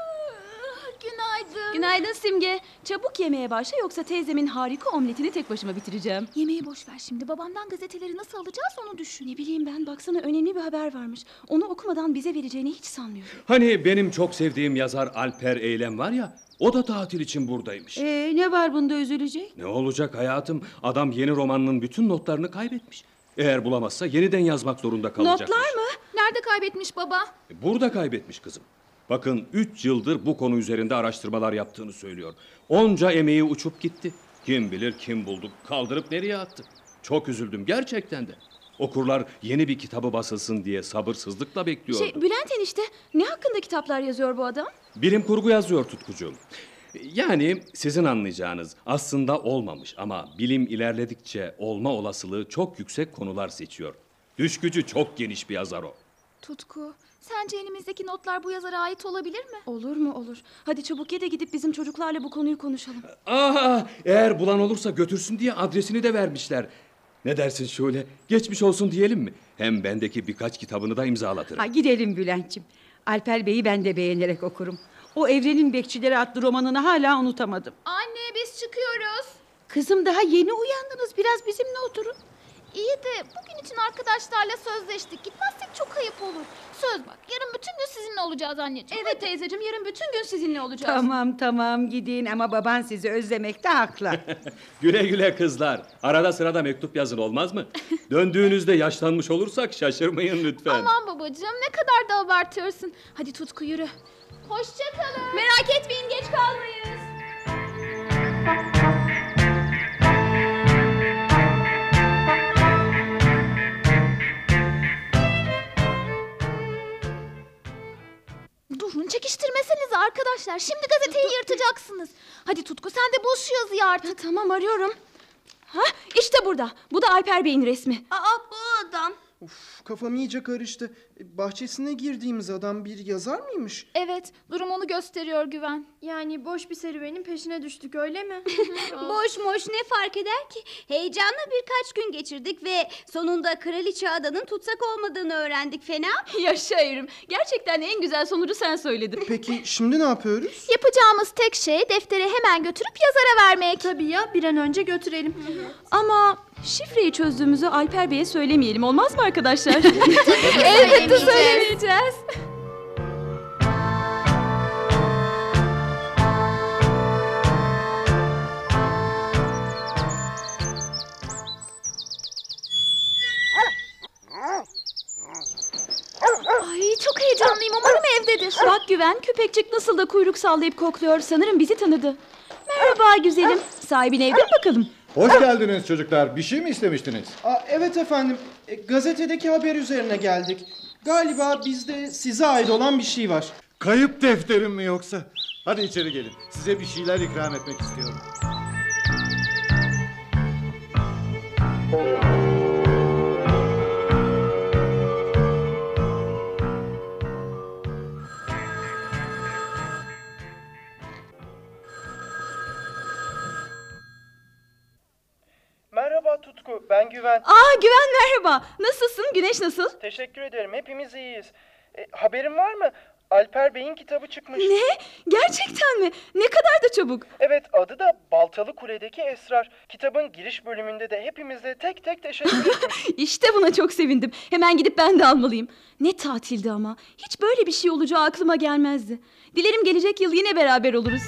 Günaydın. Günaydın Simge. Çabuk yemeğe başla yoksa teyzemin harika omletini tek başıma bitireceğim. Yemeği boş ver şimdi. Babamdan gazeteleri nasıl alacağız onu düşün. Ne bileyim ben baksana önemli bir haber varmış. Onu okumadan bize vereceğini hiç sanmıyorum. Hani benim çok sevdiğim yazar Alper Eylem var ya o da tatil için buradaymış. Ee, ne var bunda üzülecek? Ne olacak hayatım? Adam yeni romanının bütün notlarını kaybetmiş. Eğer bulamazsa yeniden yazmak zorunda kalacak. Notlar mı? Nerede kaybetmiş baba? Burada kaybetmiş kızım. Bakın üç yıldır bu konu üzerinde araştırmalar yaptığını söylüyor. Onca emeği uçup gitti. Kim bilir kim bulduk, kaldırıp nereye attı. Çok üzüldüm gerçekten de. Okurlar yeni bir kitabı basılsın diye sabırsızlıkla bekliyordu. Şey Bülent enişte ne hakkında kitaplar yazıyor bu adam? Bilim kurgu yazıyor Tutkucuğum. Yani sizin anlayacağınız aslında olmamış ama bilim ilerledikçe olma olasılığı çok yüksek konular seçiyor. Düş gücü çok geniş bir yazar o. Tutku, sence elimizdeki notlar bu yazara ait olabilir mi? Olur mu olur. Hadi çabuk ye de gidip bizim çocuklarla bu konuyu konuşalım. Aa, eğer bulan olursa götürsün diye adresini de vermişler. Ne dersin şöyle? Geçmiş olsun diyelim mi? Hem bendeki birkaç kitabını da imzalatırım. Ha, gidelim Bülent'ciğim. Alper Bey'i ben de beğenerek okurum. O Evrenin Bekçileri adlı romanını hala unutamadım. Anne biz çıkıyoruz. Kızım daha yeni uyandınız. Biraz bizimle oturun. İyi de bugün için arkadaşlarla sözleştik. Gitmezsek çok ayıp olur. Söz bak yarın bütün gün sizinle olacağız anneciğim. Evet teyzeciğim yarın bütün gün sizinle olacağız. Tamam tamam gidin ama baban sizi özlemekte haklı. Güle güle kızlar. Arada sırada mektup yazın olmaz mı? Döndüğünüzde yaşlanmış olursak şaşırmayın lütfen. Aman babacığım ne kadar da abartıyorsun. Hadi Tutku yürü. Hoşçakalın. Merak etmeyin geç kalmayız. Durun çekiştirmesenize arkadaşlar. Şimdi gazeteyi yırtacaksınız. Hadi Tutku sen de bul şu yazıyı artık. Tamam arıyorum. Ha işte burada. Bu da Alper Bey'in resmi. Aa bu adam. Uf, kafam iyice karıştı. E, Bahçesine girdiğimiz adam bir yazar mıymış? Evet, durum onu gösteriyor Güven. Yani boş bir serüvenin peşine düştük öyle mi? Boş moş ne fark eder ki? Heyecanla birkaç gün geçirdik ve sonunda kraliçe adanın tutsak olmadığını öğrendik fena. mı? Yaşa Gerçekten en güzel sonucu sen söyledin. Peki şimdi ne yapıyoruz? Yapacağımız tek şey defteri hemen götürüp yazara vermek. Tabii ya, bir an önce götürelim. Ama şifreyi çözdüğümüzü Alper Bey'e söylemeyelim olmaz mı arkadaşlar? Elbette söylemeyeceğiz. Ay çok heyecanlıyım umarım evdedir. Bak Güven köpekçik nasıl da kuyruk sallayıp kokluyor. Sanırım bizi tanıdı. Merhaba güzelim. Sahibin evde mi bakalım? Hoş geldiniz çocuklar. Bir şey mi istemiştiniz? Aa, evet efendim. E, gazetedeki haber üzerine geldik. Galiba bizde size ait olan bir şey var. Kayıp defterim mi yoksa? Hadi içeri gelin. Size bir şeyler ikram etmek istiyorum. Tutku, ben Güven. Aa Güven merhaba. Nasılsın? Güneş nasıl? Teşekkür ederim, hepimiz iyiyiz. E, haberin var mı? Alper Bey'in kitabı çıkmış. Ne? Gerçekten mi? Ne kadar da çabuk. Evet, adı da Baltalı Kule'deki Esrar. Kitabın giriş bölümünde de hepimize tek tek teşekkür etmiş. İşte buna çok sevindim. Hemen gidip ben de almalıyım. Ne tatildi ama. Hiç böyle bir şey olacağı aklıma gelmezdi. Dilerim gelecek yıl yine beraber oluruz.